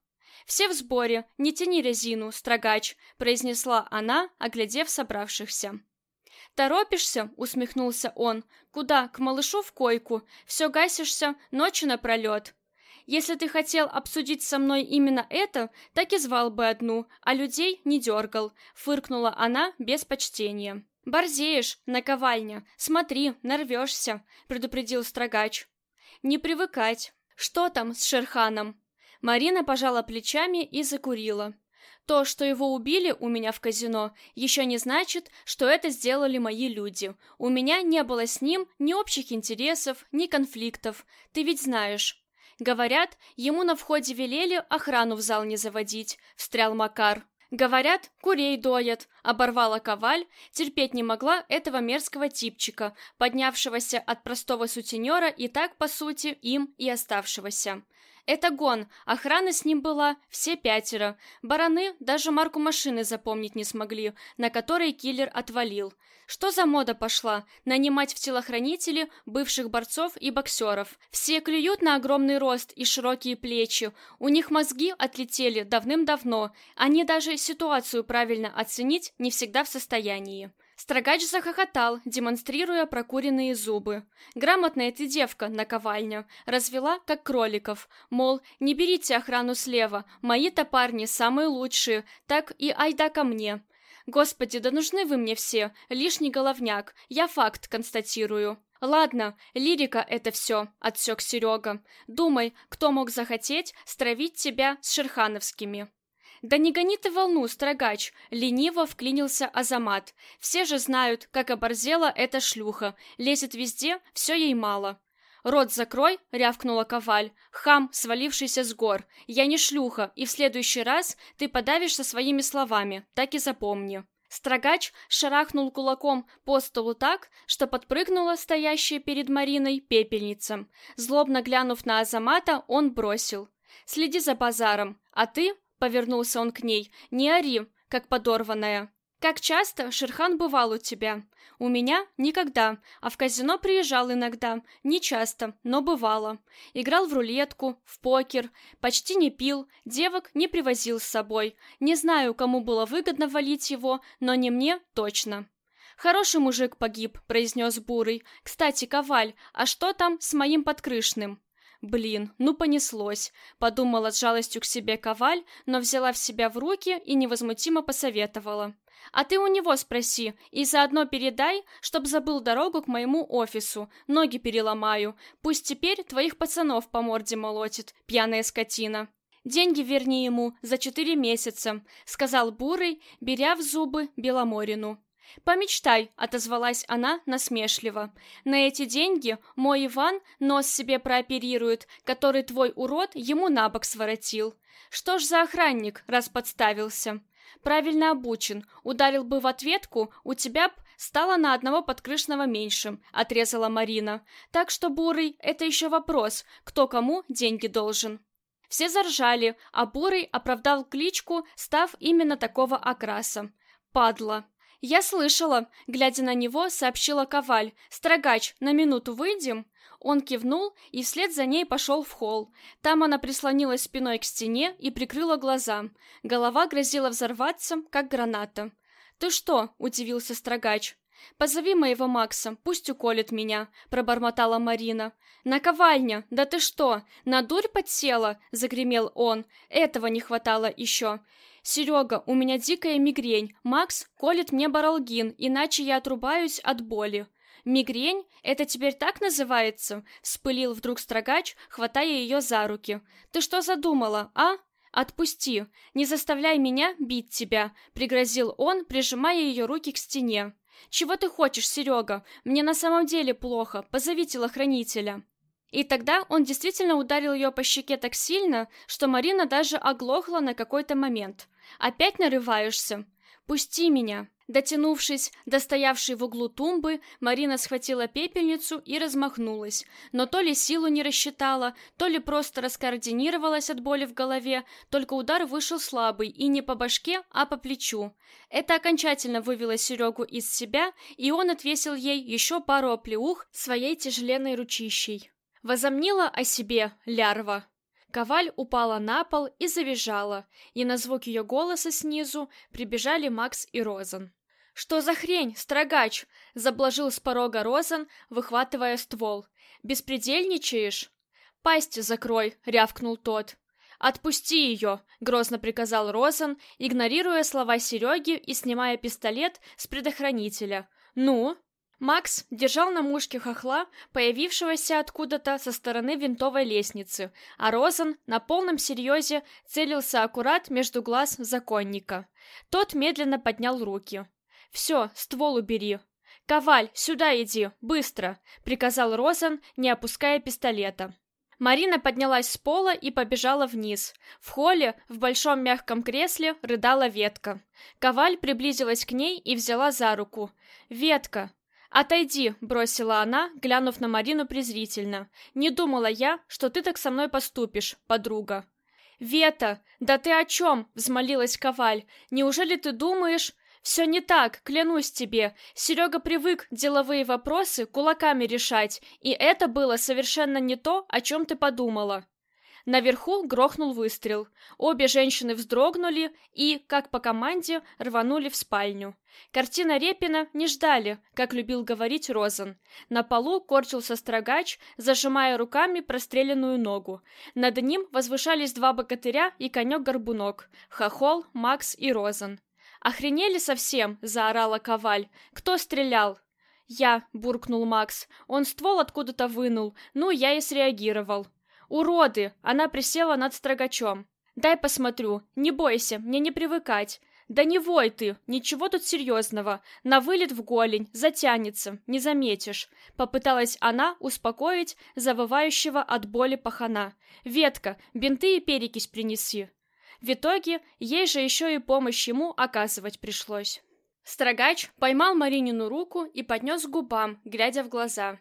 «Все в сборе, не тяни резину, строгач», — произнесла она, оглядев собравшихся. «Торопишься?» — усмехнулся он. «Куда? К малышу в койку? Все гасишься, ночи напролет. Если ты хотел обсудить со мной именно это, так и звал бы одну, а людей не дергал», — фыркнула она без почтения. «Борзеешь, наковальня, смотри, нарвешься», — предупредил строгач. «Не привыкать. Что там с Шерханом?» Марина пожала плечами и закурила. То, что его убили у меня в казино, еще не значит, что это сделали мои люди. У меня не было с ним ни общих интересов, ни конфликтов. Ты ведь знаешь. Говорят, ему на входе велели охрану в зал не заводить, встрял Макар. Говорят, курей доят, оборвала Коваль, терпеть не могла этого мерзкого типчика, поднявшегося от простого сутенера и так, по сути, им и оставшегося. Это гон, охрана с ним была, все пятеро. Бараны даже марку машины запомнить не смогли, на которой киллер отвалил. Что за мода пошла? Нанимать в телохранители бывших борцов и боксеров. Все клюют на огромный рост и широкие плечи. У них мозги отлетели давным-давно. Они даже ситуацию правильно оценить не всегда в состоянии. Строгач захохотал, демонстрируя прокуренные зубы. «Грамотная ты девка, наковальня!» Развела, как кроликов. Мол, не берите охрану слева, мои-то парни самые лучшие, так и айда ко мне. Господи, да нужны вы мне все, лишний головняк, я факт констатирую. Ладно, лирика это все, отсек Серега. Думай, кто мог захотеть стравить тебя с шерхановскими. «Да не гони ты волну, строгач!» — лениво вклинился Азамат. «Все же знают, как оборзела эта шлюха. Лезет везде, все ей мало». «Рот закрой!» — рявкнула Коваль. «Хам, свалившийся с гор. Я не шлюха, и в следующий раз ты подавишься своими словами, так и запомни». Строгач шарахнул кулаком по столу так, что подпрыгнула стоящая перед Мариной пепельница. Злобно глянув на Азамата, он бросил. «Следи за базаром, а ты Повернулся он к ней. «Не ори, как подорванная». «Как часто Шерхан бывал у тебя?» «У меня? Никогда. А в казино приезжал иногда. Не часто, но бывало. Играл в рулетку, в покер. Почти не пил, девок не привозил с собой. Не знаю, кому было выгодно валить его, но не мне точно». «Хороший мужик погиб», — произнес Бурый. «Кстати, Коваль, а что там с моим подкрышным?» Блин, ну понеслось, подумала с жалостью к себе Коваль, но взяла в себя в руки и невозмутимо посоветовала. А ты у него спроси и заодно передай, чтоб забыл дорогу к моему офису. Ноги переломаю. Пусть теперь твоих пацанов по морде молотит, пьяная скотина. Деньги верни ему за четыре месяца, сказал Бурый, беря в зубы Беломорину. «Помечтай», — отозвалась она насмешливо. «На эти деньги мой Иван нос себе прооперирует, который твой урод ему на бок своротил. Что ж за охранник, раз подставился?» «Правильно обучен. Ударил бы в ответку, у тебя б стало на одного подкрышного меньше», — отрезала Марина. «Так что, Бурый, это еще вопрос, кто кому деньги должен». Все заржали, а Бурый оправдал кличку, став именно такого окраса. «Падла». «Я слышала», — глядя на него, сообщила Коваль. «Строгач, на минуту выйдем?» Он кивнул и вслед за ней пошел в холл. Там она прислонилась спиной к стене и прикрыла глаза. Голова грозила взорваться, как граната. «Ты что?» — удивился Строгач. «Позови моего Макса, пусть уколет меня», — пробормотала Марина. «Наковальня, да ты что, на дурь подсела?» — загремел он. «Этого не хватало еще». «Серега, у меня дикая мигрень. Макс колет мне баралгин, иначе я отрубаюсь от боли». «Мигрень? Это теперь так называется?» — вспылил вдруг строгач, хватая ее за руки. «Ты что задумала, а?» «Отпусти! Не заставляй меня бить тебя!» — пригрозил он, прижимая ее руки к стене. «Чего ты хочешь, Серега? Мне на самом деле плохо. Позови телохранителя». И тогда он действительно ударил ее по щеке так сильно, что Марина даже оглохла на какой-то момент. «Опять нарываешься? Пусти меня!» Дотянувшись до стоявшей в углу тумбы, Марина схватила пепельницу и размахнулась, но то ли силу не рассчитала, то ли просто раскоординировалась от боли в голове, только удар вышел слабый и не по башке, а по плечу. Это окончательно вывело Серегу из себя, и он отвесил ей еще пару оплеух своей тяжеленной ручищей. Возомнила о себе лярва. Коваль упала на пол и завизжала, и на звук ее голоса снизу прибежали Макс и Розан. «Что за хрень, строгач?» — заблажил с порога Розан, выхватывая ствол. «Беспредельничаешь?» «Пасть закрой!» — рявкнул тот. «Отпусти ее!» — грозно приказал Розан, игнорируя слова Сереги и снимая пистолет с предохранителя. «Ну?» Макс держал на мушке хохла, появившегося откуда-то со стороны винтовой лестницы, а Розан на полном серьезе целился аккурат между глаз законника. Тот медленно поднял руки. «Все, ствол убери!» «Коваль, сюда иди, быстро!» — приказал Розан, не опуская пистолета. Марина поднялась с пола и побежала вниз. В холле, в большом мягком кресле, рыдала ветка. Коваль приблизилась к ней и взяла за руку. «Ветка, «Отойди», — бросила она, глянув на Марину презрительно. «Не думала я, что ты так со мной поступишь, подруга». «Вета, да ты о чем?» — взмолилась Коваль. «Неужели ты думаешь...» «Все не так, клянусь тебе. Серега привык деловые вопросы кулаками решать, и это было совершенно не то, о чем ты подумала». Наверху грохнул выстрел. Обе женщины вздрогнули и, как по команде, рванули в спальню. Картина Репина не ждали, как любил говорить Розан. На полу корчился строгач, зажимая руками простреленную ногу. Над ним возвышались два богатыря и конек-горбунок — Хохол, Макс и Розан. «Охренели совсем?» — заорала Коваль. «Кто стрелял?» «Я», — буркнул Макс. Он ствол откуда-то вынул, ну, я и среагировал. «Уроды!» Она присела над строгачом. «Дай посмотрю. Не бойся, мне не привыкать. Да не вой ты, ничего тут серьезного. На вылет в голень, затянется, не заметишь». Попыталась она успокоить завывающего от боли пахана. «Ветка, бинты и перекись принеси». В итоге ей же еще и помощь ему оказывать пришлось. Строгач поймал Маринину руку и поднес к губам, глядя в глаза.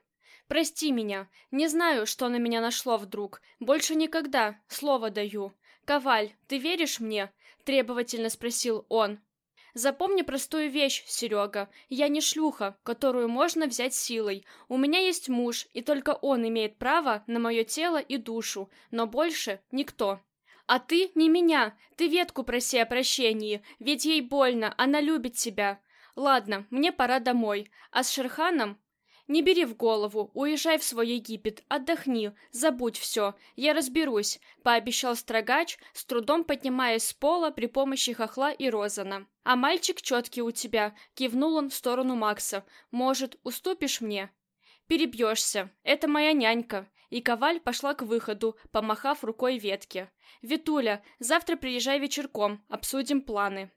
Прости меня. Не знаю, что на меня нашло вдруг. Больше никогда, слово даю. Коваль, ты веришь мне? Требовательно спросил он. Запомни простую вещь, Серега. Я не шлюха, которую можно взять силой. У меня есть муж, и только он имеет право на мое тело и душу, но больше никто. А ты не меня. Ты ветку проси о прощении, ведь ей больно, она любит тебя. Ладно, мне пора домой. А с Шерханом не бери в голову, уезжай в свой Египет, отдохни, забудь все, я разберусь», — пообещал строгач, с трудом поднимаясь с пола при помощи хохла и розана. «А мальчик четкий у тебя», — кивнул он в сторону Макса. «Может, уступишь мне?» «Перебьешься, это моя нянька», и Коваль пошла к выходу, помахав рукой ветке. «Витуля, завтра приезжай вечерком, обсудим планы».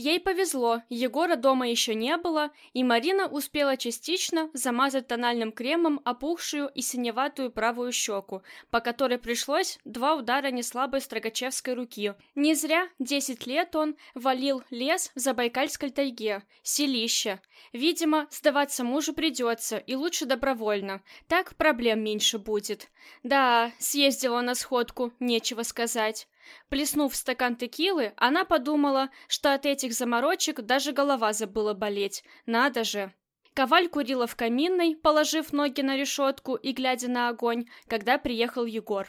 Ей повезло, Егора дома еще не было, и Марина успела частично замазать тональным кремом опухшую и синеватую правую щеку, по которой пришлось два удара неслабой строгачевской руки. Не зря десять лет он валил лес в Забайкальской тайге, селище. Видимо, сдаваться мужу придется, и лучше добровольно, так проблем меньше будет. Да, съездила на сходку, нечего сказать. Плеснув в стакан текилы, она подумала, что от этих заморочек даже голова забыла болеть. Надо же! Коваль курила в каминной, положив ноги на решетку и глядя на огонь, когда приехал Егор.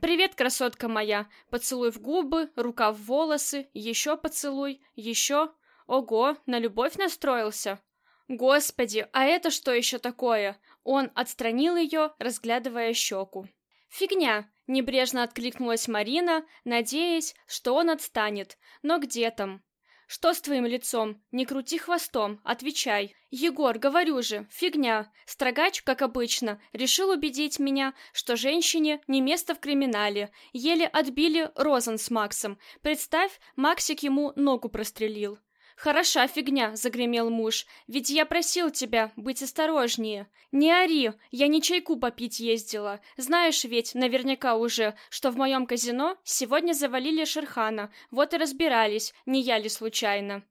«Привет, красотка моя!» Поцелуй в губы, рука в волосы, еще поцелуй, еще... Ого, на любовь настроился? Господи, а это что еще такое? Он отстранил ее, разглядывая щеку. «Фигня!» — небрежно откликнулась Марина, надеясь, что он отстанет. «Но где там?» «Что с твоим лицом? Не крути хвостом, отвечай!» «Егор, говорю же, фигня!» Строгач, как обычно, решил убедить меня, что женщине не место в криминале. Еле отбили Розан с Максом. Представь, Максик ему ногу прострелил. «Хороша фигня», — загремел муж, — «ведь я просил тебя быть осторожнее». «Не ори, я не чайку попить ездила. Знаешь ведь наверняка уже, что в моем казино сегодня завалили Шерхана, вот и разбирались, не я ли случайно».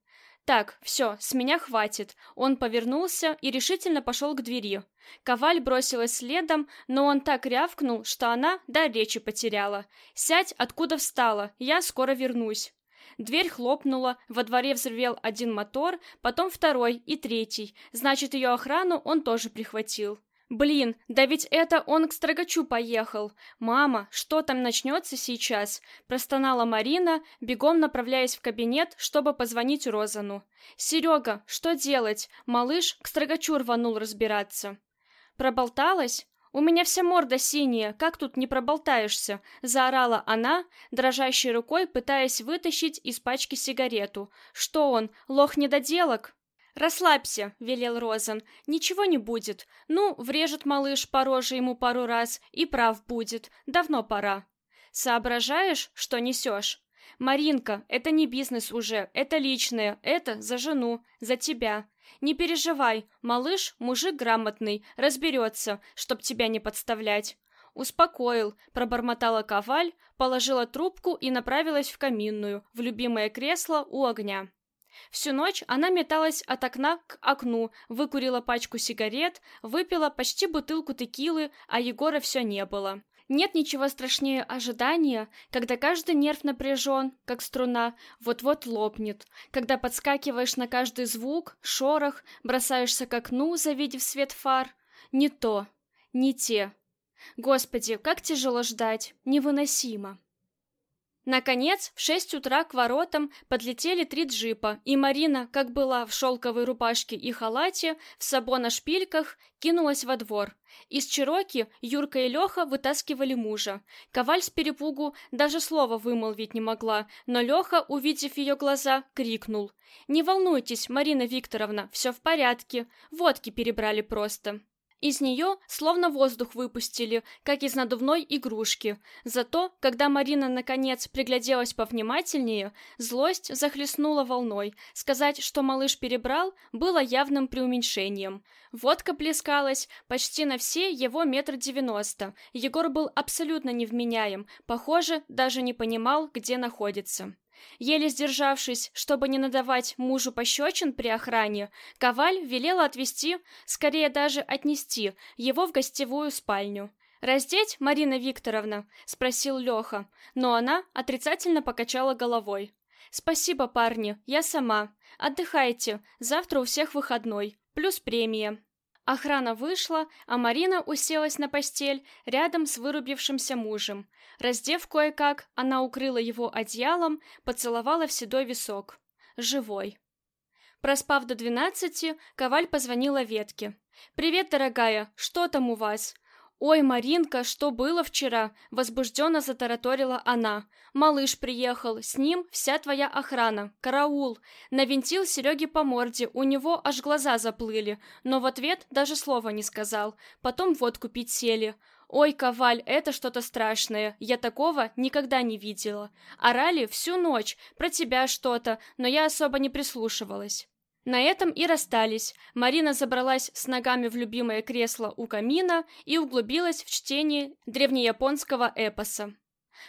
Так, все, с меня хватит. Он повернулся и решительно пошел к двери. Коваль бросилась следом, но он так рявкнул, что она до речи потеряла. «Сядь, откуда встала, я скоро вернусь». Дверь хлопнула, во дворе взревел один мотор, потом второй и третий. Значит, ее охрану он тоже прихватил. Блин, да ведь это он к строгачу поехал. Мама, что там начнется сейчас? Простонала Марина, бегом направляясь в кабинет, чтобы позвонить Розану. Серега, что делать? Малыш к строгачу рванул разбираться. Проболталась? У меня вся морда синяя, как тут не проболтаешься? Заорала она, дрожащей рукой пытаясь вытащить из пачки сигарету. Что он, лох недоделок? «Расслабься», — велел Розан, — «ничего не будет. Ну, врежет малыш по роже ему пару раз, и прав будет. Давно пора». «Соображаешь, что несешь?» «Маринка, это не бизнес уже, это личное, это за жену, за тебя. Не переживай, малыш мужик грамотный, разберется, чтоб тебя не подставлять». «Успокоил», — пробормотала Коваль, положила трубку и направилась в каминную, в любимое кресло у огня. Всю ночь она металась от окна к окну, выкурила пачку сигарет, выпила почти бутылку текилы, а Егора все не было. Нет ничего страшнее ожидания, когда каждый нерв напряжен, как струна, вот-вот лопнет, когда подскакиваешь на каждый звук, шорох, бросаешься к окну, завидев свет фар. Не то, не те. Господи, как тяжело ждать, невыносимо. Наконец, в шесть утра к воротам подлетели три джипа, и Марина, как была в шелковой рубашке и халате, в сабо на шпильках, кинулась во двор. Из Чироки Юрка и Леха вытаскивали мужа. Коваль с перепугу даже слова вымолвить не могла, но Леха, увидев ее глаза, крикнул. «Не волнуйтесь, Марина Викторовна, все в порядке, водки перебрали просто». Из нее словно воздух выпустили, как из надувной игрушки. Зато, когда Марина наконец пригляделась повнимательнее, злость захлестнула волной. Сказать, что малыш перебрал, было явным преуменьшением. Водка плескалась почти на все его метр девяносто. Егор был абсолютно невменяем, похоже, даже не понимал, где находится. Еле сдержавшись, чтобы не надавать мужу пощечин при охране, Коваль велела отвезти, скорее даже отнести, его в гостевую спальню. «Раздеть, Марина Викторовна?» — спросил Леха, но она отрицательно покачала головой. «Спасибо, парни, я сама. Отдыхайте, завтра у всех выходной, плюс премия». Охрана вышла, а Марина уселась на постель рядом с вырубившимся мужем. Раздев кое-как, она укрыла его одеялом, поцеловала в седой висок. Живой. Проспав до двенадцати, Коваль позвонила Ветке. «Привет, дорогая, что там у вас?» «Ой, Маринка, что было вчера?» — возбужденно затараторила она. «Малыш приехал, с ним вся твоя охрана, караул!» Навинтил Сереге по морде, у него аж глаза заплыли, но в ответ даже слова не сказал. Потом водку пить сели. «Ой, Коваль, это что-то страшное, я такого никогда не видела. Орали всю ночь, про тебя что-то, но я особо не прислушивалась». На этом и расстались. Марина забралась с ногами в любимое кресло у камина и углубилась в чтение древнеяпонского эпоса.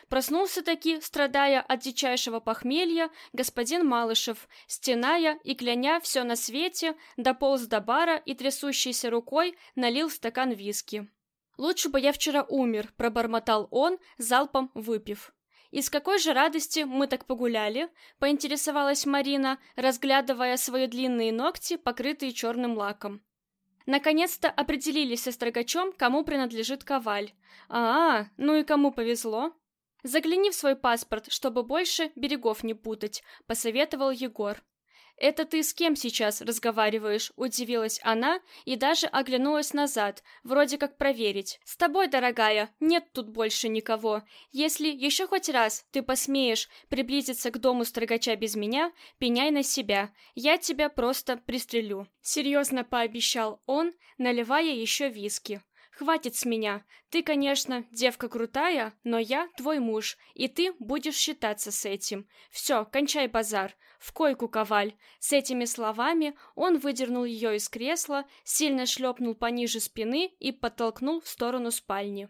Проснулся таки, страдая от дичайшего похмелья, господин Малышев, стеная и кляня все на свете, дополз до бара и трясущейся рукой налил стакан виски. «Лучше бы я вчера умер», — пробормотал он, залпом выпив. «И с какой же радости мы так погуляли?» — поинтересовалась Марина, разглядывая свои длинные ногти, покрытые черным лаком. Наконец-то определились со строгачом, кому принадлежит коваль. А, -а ну и кому повезло. Загляни в свой паспорт, чтобы больше берегов не путать, посоветовал Егор. «Это ты с кем сейчас разговариваешь?» – удивилась она и даже оглянулась назад, вроде как проверить. «С тобой, дорогая, нет тут больше никого. Если еще хоть раз ты посмеешь приблизиться к дому строгача без меня, пеняй на себя. Я тебя просто пристрелю», – серьезно пообещал он, наливая еще виски. Хватит с меня. Ты, конечно, девка крутая, но я твой муж, и ты будешь считаться с этим. Все, кончай базар. В койку, коваль. С этими словами он выдернул ее из кресла, сильно шлепнул пониже спины и подтолкнул в сторону спальни.